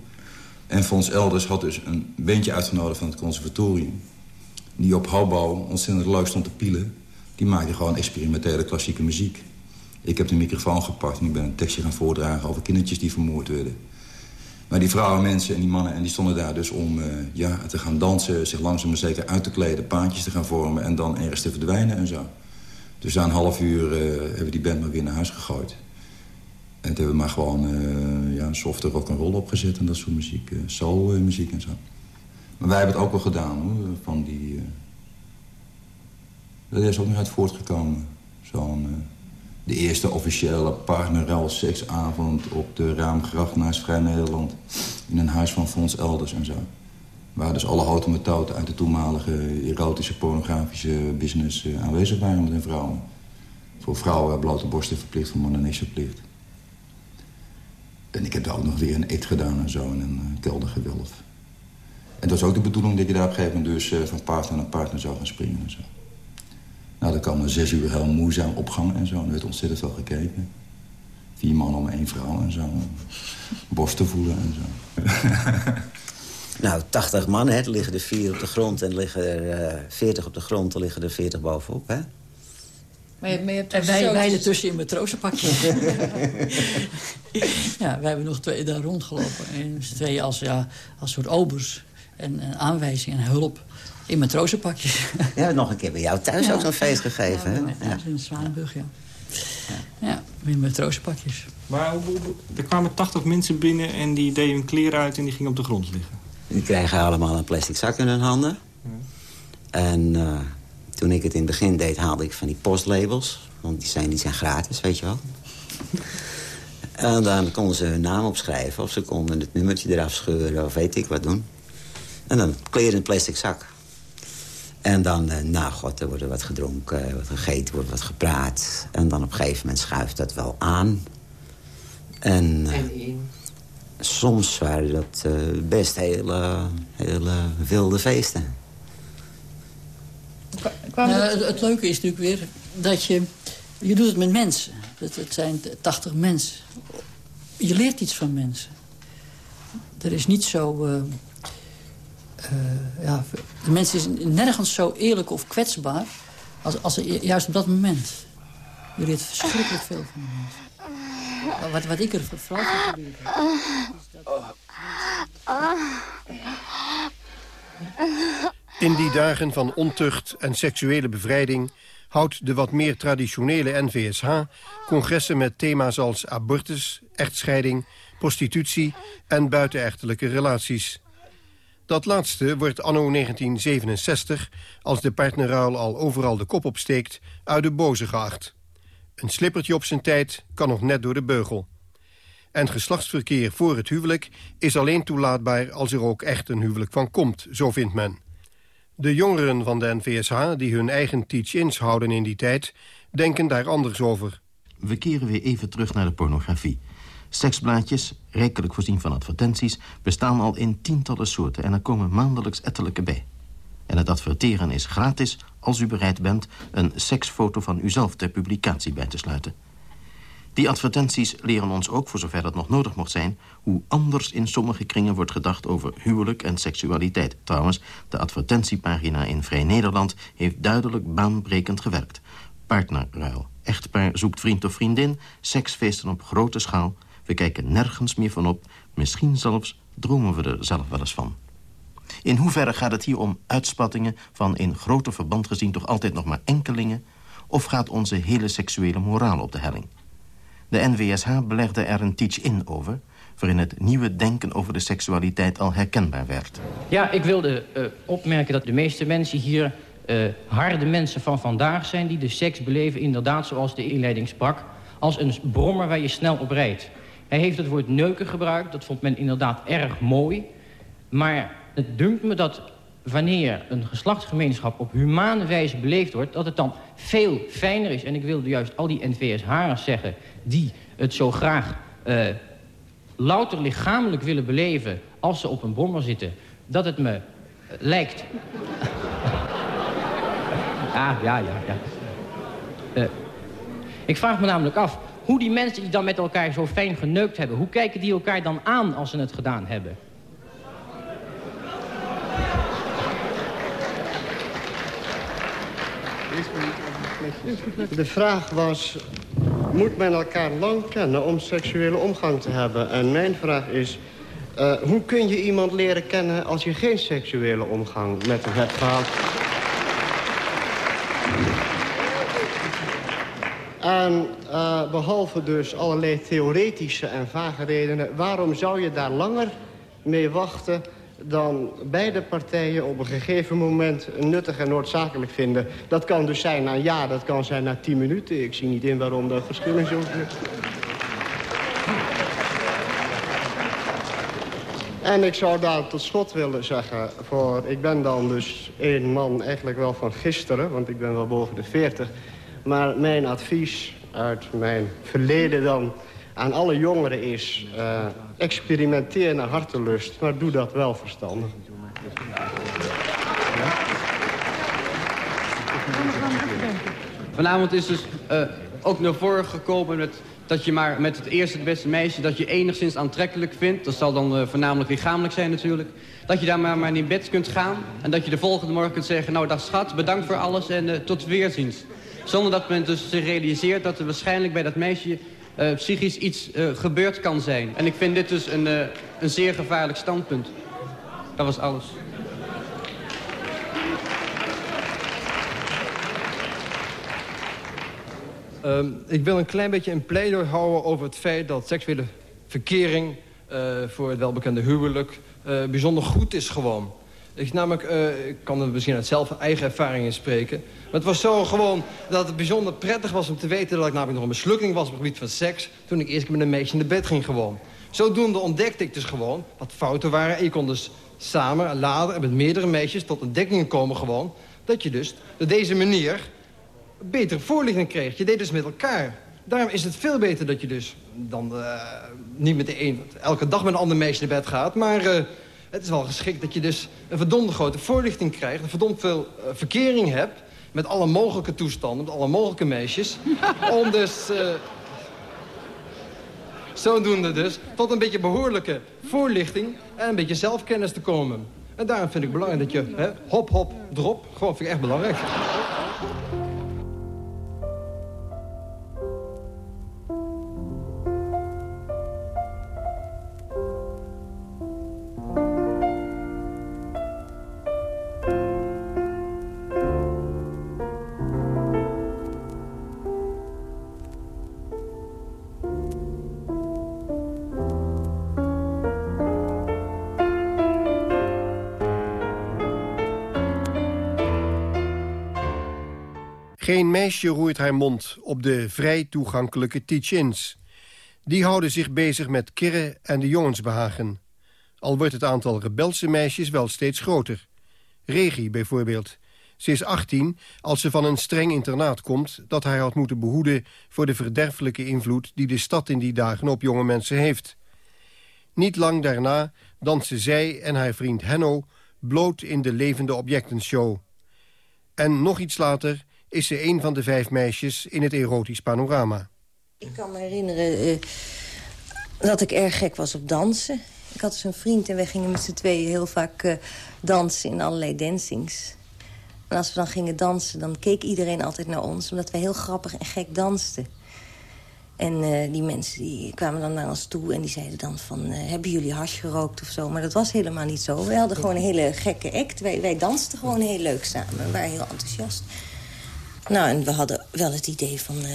En Fons Elders had dus een beentje uitgenodigd van het conservatorium... die op hobo ontzettend leuk stond te pielen. Die maakte gewoon experimentele klassieke muziek. Ik heb de microfoon gepakt en ik ben een tekstje gaan voordragen... over kindertjes die vermoord werden. Maar die vrouwen, mensen en die mannen en die stonden daar dus om uh, ja, te gaan dansen... zich langzaam maar zeker uit te kleden, paardjes te gaan vormen... en dan ergens te verdwijnen en zo. Dus na een half uur uh, hebben we die band maar weer naar huis gegooid. En toen hebben we maar gewoon uh, ja, een softe rock'n'roll opgezet en dat soort muziek. Uh, soulmuziek en zo. Maar wij hebben het ook wel gedaan hoor, van die... dat is ook nog uit voortgekomen. Zo'n... de eerste officiële partnerruil seksavond op de Raamgracht naast Vrij Nederland. In een huis van Fons Elders en zo. Waar dus alle houten methoden uit de toenmalige erotische, pornografische business uh, aanwezig waren met hun vrouwen. Voor vrouwen blote borsten verplicht, voor mannen niks verplicht. En ik heb daar ook nog weer een eet gedaan en zo in een uh, keldergewilf. En dat was ook de bedoeling dat je daar op een gegeven moment dus uh, van partner naar partner zou gaan springen en zo. Nou, dan kwam er zes uur heel moeizaam opgang en zo. En er werd ontzettend veel gekeken. Vier man om één vrouw en zo. Borsten voelen en zo. Nou, 80 man, hè. Er liggen er vier op de grond en er liggen er uh, 40 op de grond. Er liggen er 40 bovenop, hè. Maar je, maar je hebt en wij, wij ertussen in matrozenpakje. ja, wij hebben nog twee daar rondgelopen. En twee als, ja, als soort obers. En, en aanwijzing en hulp in matrozenpakjes. ja, nog een keer bij jou thuis ja. ook zo'n feest gegeven, ja, hè? Ja, in Zwanenburg, ja. Ja, in matrozenpakjes. Maar er kwamen 80 mensen binnen en die deden hun kleren uit en die gingen op de grond liggen. Die krijgen allemaal een plastic zak in hun handen. Ja. En uh, toen ik het in het begin deed, haalde ik van die postlabels. Want die zijn, die zijn gratis, weet je wel. en dan konden ze hun naam opschrijven. Of ze konden het nummertje eraf scheuren of weet ik wat doen. En dan kleren in een plastic zak. En dan, uh, nou god, er wordt wat gedronken, wat gegeten, wordt wat gepraat. En dan op een gegeven moment schuift dat wel aan. En, uh, en in soms waren dat uh, best hele, hele wilde feesten. Nou, het, het, leuke is natuurlijk weer dat je... Je doet het met mensen. Het, het zijn 80 mensen. Je leert iets van mensen. Er is niet zo... Uh, uh, ja, de mens is nergens zo eerlijk of kwetsbaar... als, als juist op dat moment. Je leert verschrikkelijk veel van de mensen. Wat, wat ik er vooral van. In die dagen van ontucht en seksuele bevrijding... houdt de wat meer traditionele NVSH congressen met thema's als abortus, echtscheiding, prostitutie en buitenechtelijke relaties. Dat laatste wordt anno 1967, als de partnerruil al overal de kop opsteekt, uit de boze geacht. Een slippertje op zijn tijd kan nog net door de beugel. En geslachtsverkeer voor het huwelijk is alleen toelaatbaar als er ook echt een huwelijk van komt, zo vindt men. De jongeren van de NVSH, die hun eigen teach-ins houden in die tijd, denken daar anders over. We keren weer even terug naar de pornografie. Seksblaadjes, rijkelijk voorzien van advertenties, bestaan al in tientallen soorten en er komen maandelijks ettelijke bij. En het adverteren is gratis als u bereid bent een seksfoto van uzelf ter publicatie bij te sluiten. Die advertenties leren ons ook, voor zover dat nog nodig mocht zijn... hoe anders in sommige kringen wordt gedacht over huwelijk en seksualiteit. Trouwens, de advertentiepagina in Vrij Nederland heeft duidelijk baanbrekend gewerkt. Partnerruil, echtpaar zoekt vriend of vriendin, seksfeesten op grote schaal. We kijken nergens meer van op, misschien zelfs dromen we er zelf wel eens van. In hoeverre gaat het hier om uitspattingen van in groter verband gezien toch altijd nog maar enkelingen... of gaat onze hele seksuele moraal op de helling? De NVSH belegde er een teach-in over... waarin het nieuwe denken over de seksualiteit al herkenbaar werd. Ja, ik wilde uh, opmerken dat de meeste mensen hier... Uh, harde mensen van vandaag zijn die de seks beleven... inderdaad, zoals de inleiding sprak... als een brommer waar je snel op rijdt. Hij heeft het woord neuken gebruikt. Dat vond men inderdaad erg mooi. Maar het dunkt me dat wanneer een geslachtsgemeenschap op humane wijze beleefd wordt... dat het dan veel fijner is. En ik wilde juist al die NVS-haren zeggen... die het zo graag uh, louter lichamelijk willen beleven... als ze op een brommer zitten, dat het me uh, lijkt... ja, ja, ja, ja. Uh, ik vraag me namelijk af hoe die mensen die dan met elkaar zo fijn geneukt hebben... hoe kijken die elkaar dan aan als ze het gedaan hebben? De vraag was, moet men elkaar lang kennen om seksuele omgang te hebben? En mijn vraag is, uh, hoe kun je iemand leren kennen als je geen seksuele omgang met hem hebt gehad? En uh, behalve dus allerlei theoretische en vage redenen... waarom zou je daar langer mee wachten dan beide partijen op een gegeven moment nuttig en noodzakelijk vinden. Dat kan dus zijn na een jaar, dat kan zijn na tien minuten. Ik zie niet in waarom dat verschil is. En ik zou daar tot slot willen zeggen... voor ik ben dan dus één man eigenlijk wel van gisteren... want ik ben wel boven de veertig... maar mijn advies uit mijn verleden dan aan alle jongeren is... Uh, experimenteer naar hartelust, maar doe dat wel verstandig. Vanavond is dus uh, ook naar voren gekomen met, dat je maar met het eerste het beste meisje... dat je enigszins aantrekkelijk vindt. Dat zal dan uh, voornamelijk lichamelijk zijn natuurlijk. Dat je daar maar, maar in bed kunt gaan. En dat je de volgende morgen kunt zeggen... nou, dag schat, bedankt voor alles en tot weerziens. Zonder dat men dus zich realiseert dat er waarschijnlijk bij dat meisje uh, psychisch iets uh, gebeurd kan zijn. En ik vind dit dus een, uh, een zeer gevaarlijk standpunt. Dat was alles. Um, ik wil een klein beetje een pleidooi houden over het feit dat seksuele verkering... voor het welbekende huwelijk bijzonder goed is gewoon. Ik, namelijk, uh, ik kan er misschien uit zelf eigen ervaringen spreken. Maar het was zo gewoon dat het bijzonder prettig was om te weten... dat ik namelijk nog een mislukking was op het gebied van seks... toen ik eerst met een meisje in de bed ging gewoon. Zodoende ontdekte ik dus gewoon wat fouten waren. En je kon dus samen, later met meerdere meisjes tot ontdekkingen komen gewoon... dat je dus op deze manier betere voorlichting kreeg. Je deed dus met elkaar. Daarom is het veel beter dat je dus dan uh, niet met de een, elke dag met een ander meisje in bed gaat... maar... Uh, het is wel geschikt dat je dus een verdomde grote voorlichting krijgt... een verdomd veel uh, verkering hebt met alle mogelijke toestanden... met alle mogelijke meisjes. om dus... Uh, zodoende dus tot een beetje behoorlijke voorlichting... en een beetje zelfkennis te komen. En daarom vind ik belangrijk dat je hè, hop, hop, drop... gewoon vind ik echt belangrijk. Geen meisje roert haar mond op de vrij toegankelijke teach-ins. Die houden zich bezig met kirren en de jongensbehagen. Al wordt het aantal rebelse meisjes wel steeds groter. Regie bijvoorbeeld. Ze is 18 als ze van een streng internaat komt... dat haar had moeten behoeden voor de verderfelijke invloed... die de stad in die dagen op jonge mensen heeft. Niet lang daarna dansen zij en haar vriend Henno... bloot in de levende objectenshow. En nog iets later is ze een van de vijf meisjes in het erotisch panorama. Ik kan me herinneren uh, dat ik erg gek was op dansen. Ik had dus een vriend en wij gingen met z'n tweeën heel vaak uh, dansen in allerlei dansings. En als we dan gingen dansen, dan keek iedereen altijd naar ons... omdat wij heel grappig en gek dansten. En uh, die mensen die kwamen dan naar ons toe en die zeiden dan van... Hebben jullie hash gerookt of zo? Maar dat was helemaal niet zo. We hadden gewoon een hele gekke act. Wij, wij dansten gewoon heel leuk samen. We waren heel enthousiast. Nou, en we hadden wel het idee van uh,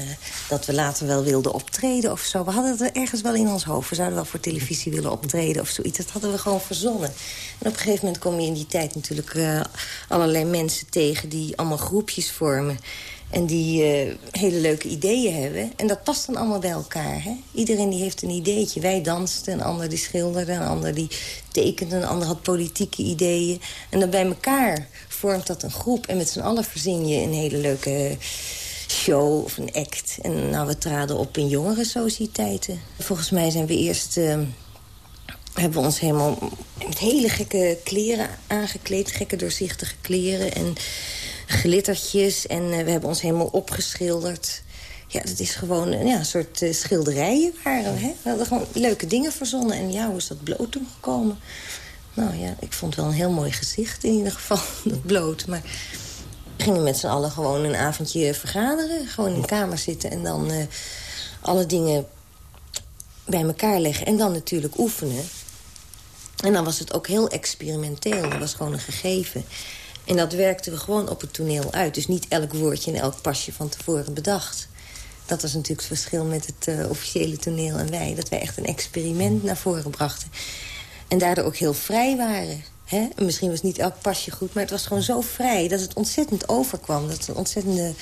dat we later wel wilden optreden of zo. We hadden het ergens wel in ons hoofd. We zouden wel voor televisie willen optreden of zoiets. Dat hadden we gewoon verzonnen. En op een gegeven moment kom je in die tijd natuurlijk uh, allerlei mensen tegen... die allemaal groepjes vormen. En die uh, hele leuke ideeën hebben. En dat past dan allemaal bij elkaar. Hè? Iedereen die heeft een ideetje. Wij dansten, een ander die schilderde, een ander die tekende... een ander had politieke ideeën. En dan bij elkaar vormt dat een groep. En met z'n allen verzin je een hele leuke show of een act. En nou, we traden op in jongere sociëteiten. Volgens mij zijn we eerst... Uh, hebben we ons helemaal met hele gekke kleren aangekleed. Gekke doorzichtige kleren en glittertjes. En uh, we hebben ons helemaal opgeschilderd. Ja, dat is gewoon ja, een soort uh, schilderijen waren. Hè? We hadden gewoon leuke dingen verzonnen. En ja, is dat bloot toen gekomen? Nou ja, ik vond wel een heel mooi gezicht in ieder geval, dat bloot. Maar we gingen met z'n allen gewoon een avondje vergaderen. Gewoon in de kamer zitten en dan uh, alle dingen bij elkaar leggen. En dan natuurlijk oefenen. En dan was het ook heel experimenteel. Dat was gewoon een gegeven. En dat werkten we gewoon op het toneel uit. Dus niet elk woordje en elk pasje van tevoren bedacht. Dat was natuurlijk het verschil met het uh, officiële toneel en wij. Dat wij echt een experiment naar voren brachten. En daardoor ook heel vrij waren. Hè? Misschien was niet elk pasje goed, maar het was gewoon zo vrij... dat het ontzettend overkwam, dat het een ontzettende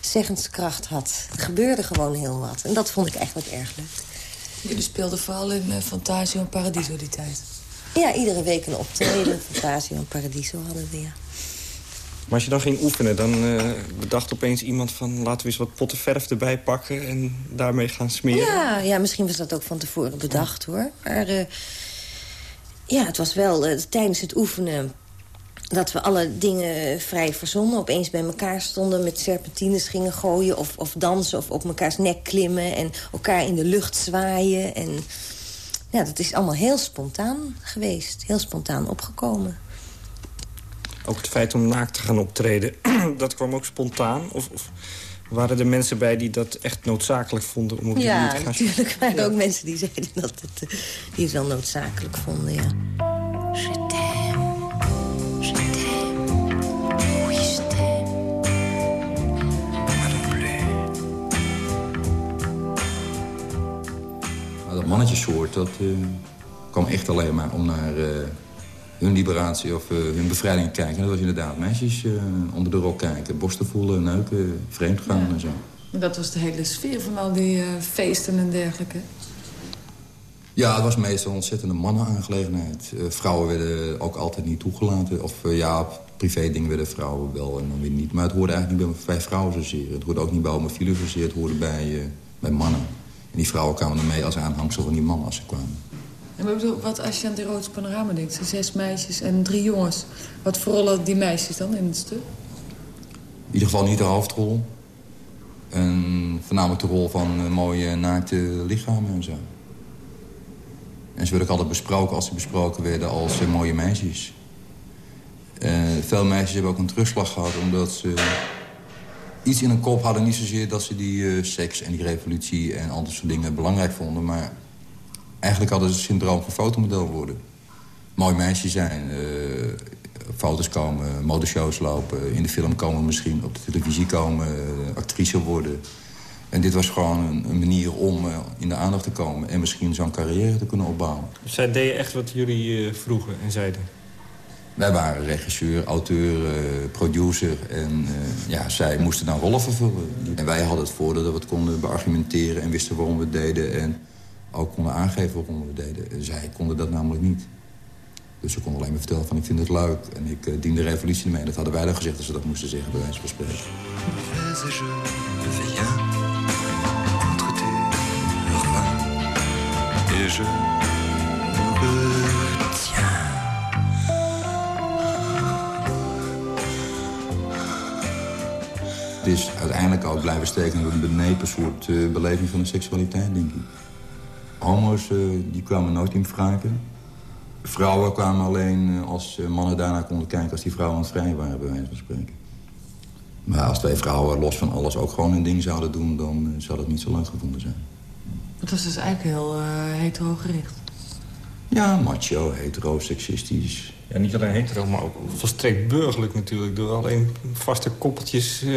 zeggenskracht had. Er gebeurde gewoon heel wat. En dat vond ik eigenlijk erg leuk. Jullie speelden vooral in uh, Fantasio en Paradiso die tijd? Ja, iedere week een optreden. Fantasio en Paradiso hadden we, ja. Maar als je dan ging oefenen, dan uh, bedacht opeens iemand van... laten we eens wat potten verf erbij pakken en daarmee gaan smeren. Ja, ja misschien was dat ook van tevoren bedacht, hoor. Maar... Uh, ja, het was wel uh, tijdens het oefenen dat we alle dingen vrij verzonnen. Opeens bij elkaar stonden, met serpentines gingen gooien... of, of dansen of op mekaars nek klimmen en elkaar in de lucht zwaaien. En ja, dat is allemaal heel spontaan geweest. Heel spontaan opgekomen. Ook het feit om naakt te gaan optreden, dat kwam ook spontaan? Of, of waren er mensen bij die dat echt noodzakelijk vonden om op die ja, manier te gaan natuurlijk. Waren er ook mensen die zeiden dat het, die het wel noodzakelijk vonden, ja. Je t'aime, je t'aime, oui je t'aime. Nou, dat mannetjesoort, dat uh, kwam echt alleen maar om naar uh, hun liberatie of uh, hun bevrijding kijken. Dat was inderdaad meisjes onder de rok kijken, borsten voelen, neuken, vreemd gaan ja. en zo. Dat was de hele sfeer van al die feesten en dergelijke. Ja, het was meestal een ontzettende mannenaangelegenheid. Vrouwen werden ook altijd niet toegelaten. Of ja, privé dingen werden vrouwen wel en dan weer niet. Maar het hoorde eigenlijk niet bij, vrouwen zozeer. Het hoorde ook niet bij homofielen zozeer. Het hoorde bij, uh, bij mannen. En die vrouwen kwamen er mee als aanhangsel van die mannen als ze kwamen. Wat als je aan het erotisch panorama denkt? Zes meisjes en drie jongens. Wat voor rollen die meisjes dan in het stuk? In ieder geval niet de hoofdrol. En voornamelijk de rol van mooie naakte lichamen en zo. En ze werden ook altijd besproken als ze besproken werden als uh, mooie meisjes. Uh, veel meisjes hebben ook een terugslag gehad omdat ze iets in hun kop hadden. Niet zozeer dat ze die seks en die revolutie en al dat soort dingen belangrijk vonden. Maar eigenlijk hadden ze het syndroom van fotomodel worden. Mooi meisje zijn, foto's komen, modeshows lopen, in de film komen misschien, op de televisie komen, actrice worden. En dit was gewoon een, een manier om uh, in de aandacht te komen... en misschien zo'n carrière te kunnen opbouwen. Dus zij deden echt wat jullie uh, vroegen en zeiden? Wij waren regisseur, auteur, uh, producer. En ja, zij moesten dan rollen vervullen. En wij hadden het voordeel dat we het konden beargumenteren... en wisten waarom we het deden. En ook konden aangeven waarom we deden. En zij konden dat namelijk niet. Dus ze konden alleen maar vertellen van ik vind het leuk. En ik dien de revolutie mee. Dat hadden wij dan gezegd dat ze dat moesten zeggen, bij wijze van spreken. Het is uiteindelijk ook blijven steken een benepen soort uh, beleving van de seksualiteit, denk ik. Homo's uh, die kwamen nooit in wraken. Vrouwen kwamen alleen uh, als mannen daarna konden kijken... als die vrouwen aan het vrij waren, bij wijze van spreken. Maar als twee vrouwen los van alles ook gewoon hun ding zouden doen... dan zou dat niet zo leuk gevonden zijn. Het was dus eigenlijk heel uh, hetero gericht. Ja, macho, hetero, seksistisch. Ja, niet alleen hetero, maar ook volstrekt burgerlijk natuurlijk. Door alleen vaste koppeltjes uh,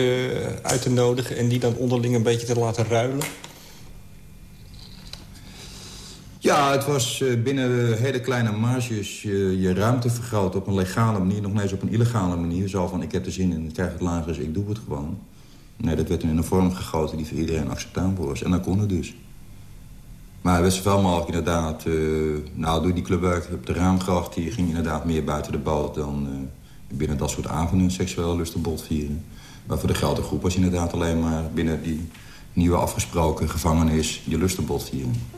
uit te nodigen... en die dan onderling een beetje te laten ruilen. Ja, het was uh, binnen hele kleine marges je, je ruimte vergroten op een legale manier. Nog eens op een illegale manier. Zo van, ik heb er zin in, ik krijg het lager, dus ik doe het gewoon. Nee, dat werd in een vorm gegoten die voor iedereen acceptabel was. En dan kon het dus. Maar het was wel mogelijk inderdaad... Uh, nou, door die clubwerk op de Raamgracht... die ging inderdaad meer buiten de boot dan binnen dat soort avonden... seksueel lust vieren. Maar voor de grote groep was inderdaad alleen maar... binnen die nieuwe afgesproken gevangenis je lustenbod vieren.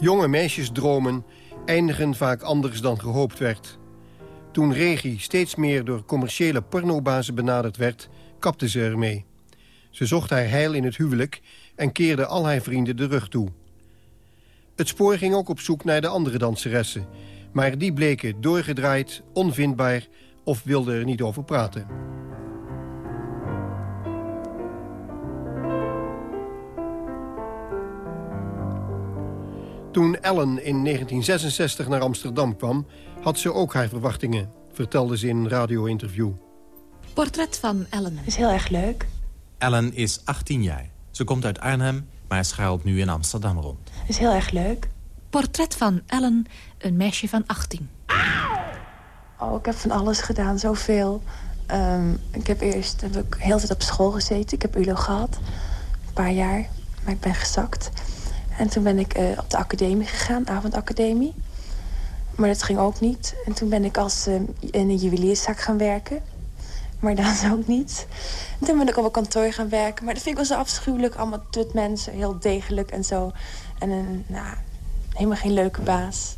Jonge meisjesdromen eindigen vaak anders dan gehoopt werd. Toen Regi steeds meer door commerciële pornobazen benaderd werd, kapte ze ermee. Ze zocht haar heil in het huwelijk en keerde al haar vrienden de rug toe. Het spoor ging ook op zoek naar de andere danseressen... maar die bleken doorgedraaid, onvindbaar of wilden er niet over praten. Toen Ellen in 1966 naar Amsterdam kwam, had ze ook haar verwachtingen, vertelde ze in een radio-interview. Portret van Ellen. Is heel erg leuk. Ellen is 18 jaar. Ze komt uit Arnhem, maar schuilt nu in Amsterdam rond. Is heel erg leuk. Portret van Ellen, een meisje van 18. Oh, ik heb van alles gedaan, zoveel. Um, ik heb eerst heb ik heel tijd op school gezeten. Ik heb ULO gehad, een paar jaar, maar ik ben gezakt. En toen ben ik uh, op de academie gegaan, avondacademie. Maar dat ging ook niet. En toen ben ik als uh, in een juwelierszaak gaan werken. Maar dat ook niet. En toen ben ik op een kantoor gaan werken. Maar dat vind ik wel zo afschuwelijk. Allemaal tut mensen, heel degelijk en zo. En een, nou, helemaal geen leuke baas.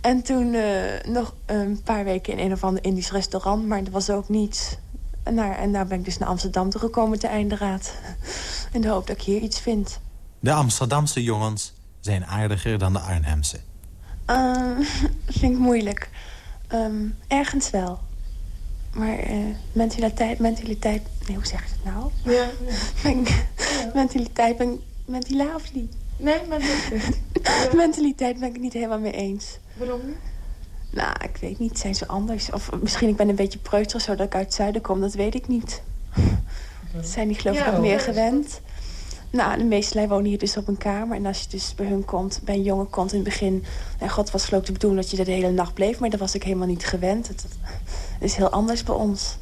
En toen uh, nog een paar weken in een of ander Indisch restaurant. Maar dat was ook niets. En daar, en daar ben ik dus naar Amsterdam toegekomen, de einderaad. In de hoop dat ik hier iets vind. De Amsterdamse jongens zijn aardiger dan de Arnhemse. Uh, vind ik moeilijk. Um, ergens wel. Maar uh, mentaliteit, mentaliteit... Nee, hoe zeg je het nou? Ja. Ben, mentaliteit, ben, mentila of niet? Nee, mentaliteit. mentaliteit ben ik het niet helemaal mee eens. Waarom Nou, ik weet niet. Zijn ze anders? Of misschien ik ben een beetje preuter zodat ik uit het zuiden kom. Dat weet ik niet. Zijn die geloof ik ja, meer gewend? Nou, de meeste wonen hier dus op een kamer. En als je dus bij hun komt, bij een jongen komt in het begin... En God was geloof ik de bedoeling dat je er de hele nacht bleef. Maar dat was ik helemaal niet gewend. Het, het is heel anders bij ons.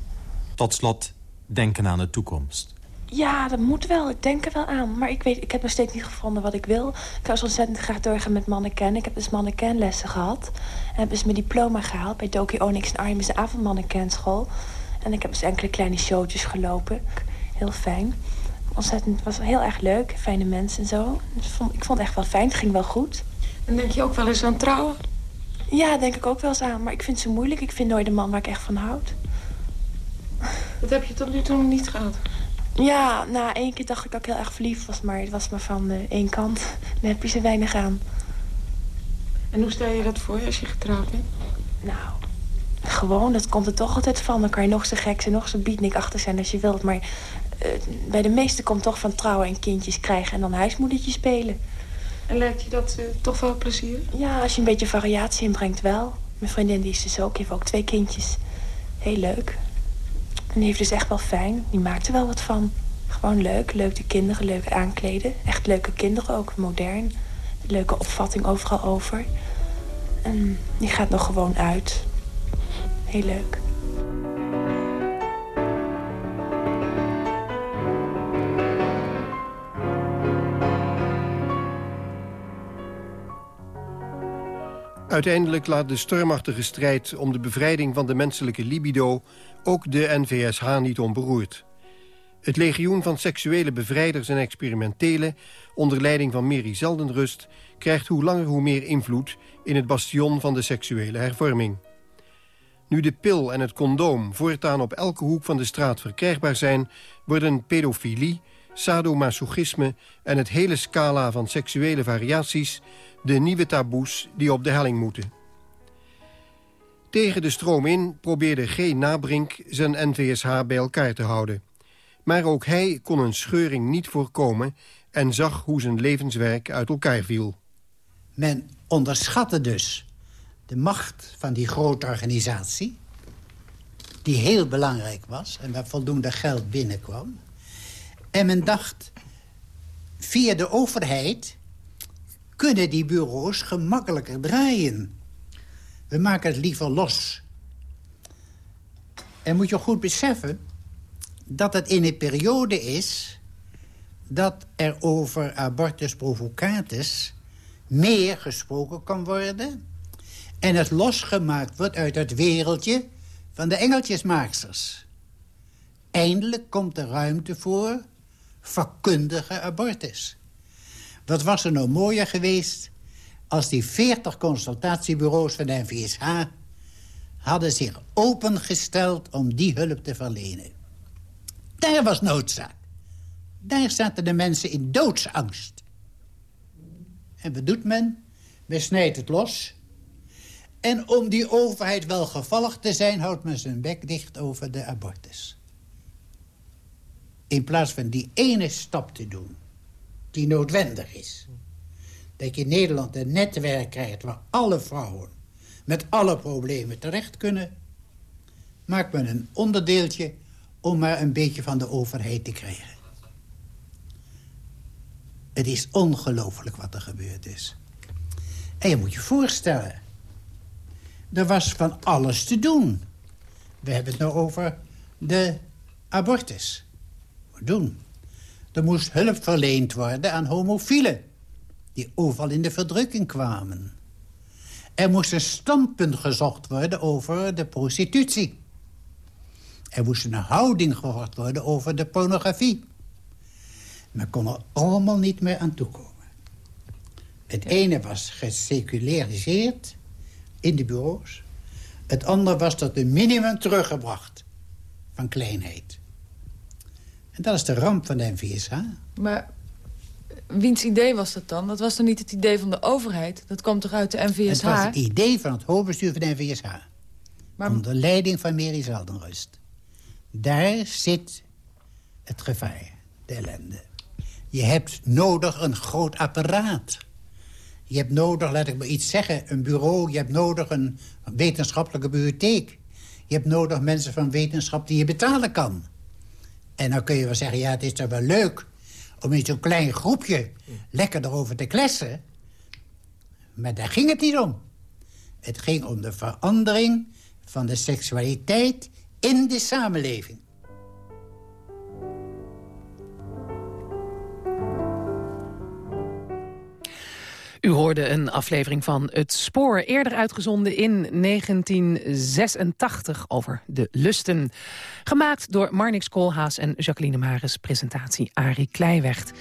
Tot slot, denken aan de toekomst. Ja, dat moet wel. Ik denk er wel aan. Maar ik, weet, ik heb nog steeds niet gevonden wat ik wil. Ik zou zo ontzettend graag doorgaan met mannequin. Ik heb dus mannequinlessen gehad. En heb dus mijn diploma gehaald bij Doki Onyx en Arnhem is de avondmannequinschool. En ik heb dus enkele kleine showtjes gelopen. Heel fijn ontzettend, het was heel erg leuk. Fijne mensen en zo. Dus vond, ik vond het echt wel fijn. Het ging wel goed. En denk je ook wel eens aan trouwen? Ja, denk ik ook wel eens aan. Maar ik vind ze moeilijk. Ik vind nooit de man waar ik echt van houd. Dat heb je tot nu toe nog niet gehad? Ja, na één keer dacht ik dat ik heel erg verliefd was. Maar het was maar van uh, één kant. Dan heb je ze weinig aan. En hoe stel je dat voor als je getrouwd bent? Nou, gewoon. Dat komt er toch altijd van. Dan kan je nog zo gek zijn, nog zo biednik achter zijn als je wilt. Maar bij de meesten komt toch van trouwen en kindjes krijgen... en dan huismoedertje spelen. En lijkt je dat uh, toch wel plezier? Ja, als je een beetje variatie inbrengt wel. Mijn vriendin die is dus ook, heeft ook twee kindjes. Heel leuk. En die heeft dus echt wel fijn. Die maakt er wel wat van. Gewoon leuk. Leuk de kinderen, leuk aankleden. Echt leuke kinderen ook, modern. Leuke opvatting overal over. En die gaat nog gewoon uit. Heel leuk. Uiteindelijk laat de stormachtige strijd om de bevrijding van de menselijke libido... ook de NVSH niet onberoerd. Het legioen van seksuele bevrijders en experimentelen... onder leiding van Mary Zeldenrust... krijgt hoe langer hoe meer invloed in het bastion van de seksuele hervorming. Nu de pil en het condoom voortaan op elke hoek van de straat verkrijgbaar zijn... worden pedofilie, sadomasochisme en het hele scala van seksuele variaties... de nieuwe taboes die op de helling moeten. Tegen de stroom in probeerde G. Nabrink zijn NVSH bij elkaar te houden. Maar ook hij kon een scheuring niet voorkomen... en zag hoe zijn levenswerk uit elkaar viel. Men onderschatte dus de macht van die grote organisatie... die heel belangrijk was en waar voldoende geld binnenkwam. En men dacht, via de overheid kunnen die bureaus gemakkelijker draaien. We maken het liever los. En moet je goed beseffen dat het in een periode is... dat er over abortus provocatus meer gesproken kan worden... en het losgemaakt wordt uit het wereldje van de engeltjesmaaksters. Eindelijk komt er ruimte voor vakkundige abortus. Wat was er nou mooier geweest als die 40 consultatiebureaus van de NVSH... hadden zich opengesteld om die hulp te verlenen. Daar was noodzaak. Daar zaten de mensen in doodsangst. En wat doet men? Men snijdt het los. En om die overheid wel gevallig te zijn... houdt men zijn bek dicht over de abortus. In plaats van die ene stap te doen die noodwendig is. Dat je in Nederland een netwerk krijgt waar alle vrouwen met alle problemen terecht kunnen... maakt men een onderdeeltje om maar een beetje van de overheid te krijgen. Het is ongelooflijk wat er gebeurd is. En je moet je voorstellen... er was van alles te doen. We hebben het nou over de abortus. Doen. Er moest hulp verleend worden aan homofielen... die overal in de verdrukking kwamen. Er moest een standpunt gezocht worden over de prostitutie. Er moest een houding gehoord worden over de pornografie. Men kon er allemaal niet meer aan toekomen. Het ene was geseculariseerd in de bureaus. Het andere was tot een minimum teruggebracht van kleinheid. En dat is de ramp van de NVSH. Maar wiens idee was dat dan? Dat was dan niet het idee van de overheid? Dat kwam toch uit de NVSH? Het was het idee van het hoofdbestuur van de NVSH. Maar... Onder leiding van Mary Zeldenrust. Daar zit het gevaar, de ellende. Je hebt nodig een groot apparaat. Je hebt nodig, laat ik maar iets zeggen, een bureau. Je hebt nodig een wetenschappelijke bibliotheek. Je hebt nodig mensen van wetenschap die je betalen kan. En dan kun je wel zeggen, ja, het is toch wel leuk... om in zo'n klein groepje lekker erover te kletsen. Maar daar ging het niet om. Het ging om de verandering van de seksualiteit in de samenleving. U hoorde een aflevering van Het Spoor, eerder uitgezonden in 1986 over de lusten. Gemaakt door Marnix Koolhaas en Jacqueline Maris, presentatie Arie Kleiwecht.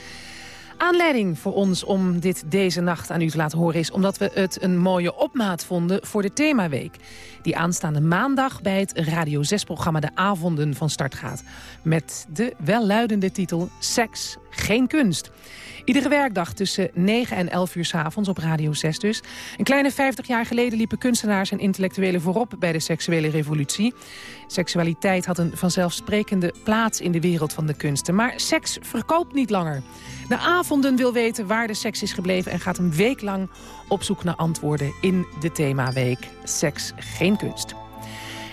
Aanleiding voor ons om dit deze nacht aan u te laten horen is... omdat we het een mooie opmaat vonden voor de themaweek. Die aanstaande maandag bij het Radio 6-programma De Avonden van start gaat. Met de welluidende titel Seks, geen kunst. Iedere werkdag tussen 9 en 11 uur s avonds op Radio 6 dus. Een kleine 50 jaar geleden liepen kunstenaars en intellectuelen voorop bij de seksuele revolutie. Seksualiteit had een vanzelfsprekende plaats in de wereld van de kunsten. Maar seks verkoopt niet langer. De avonden wil weten waar de seks is gebleven... en gaat een week lang op zoek naar antwoorden in de themaweek Seks, geen kunst.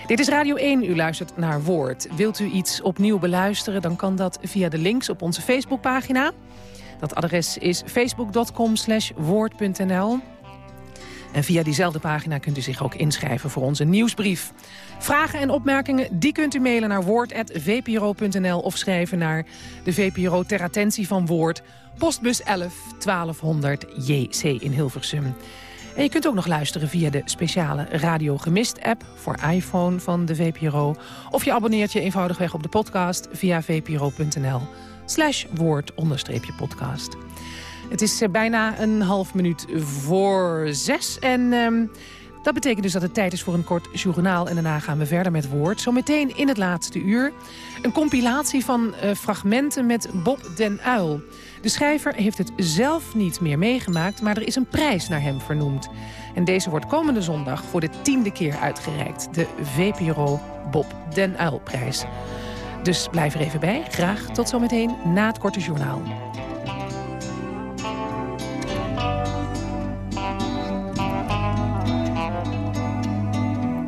Dit is Radio 1, u luistert naar Woord. Wilt u iets opnieuw beluisteren, dan kan dat via de links op onze Facebookpagina. Dat adres is facebook.com woord.nl. En via diezelfde pagina kunt u zich ook inschrijven voor onze nieuwsbrief. Vragen en opmerkingen die kunt u mailen naar woord.vpro.nl... of schrijven naar de VPRO ter attentie van Woord... postbus 11 1200 JC in Hilversum. En je kunt ook nog luisteren via de speciale Radio Gemist-app... voor iPhone van de VPRO. Of je abonneert je eenvoudigweg op de podcast via vpro.nl slash woord podcast. Het is eh, bijna een half minuut voor zes en... Um, Dat betekent dus dat het tijd is voor een kort journaal... en daarna gaan we verder met woord. Zometeen in het laatste uur een compilatie van uh, fragmenten met Bob den Uil. De schrijver heeft het zelf niet meer meegemaakt... maar er is een prijs naar hem vernoemd. En deze wordt komende zondag voor de tiende keer uitgereikt. De VPRO Bob den Uil-prijs. Dus blijf er even bij. Graag tot zometeen na het korte journaal.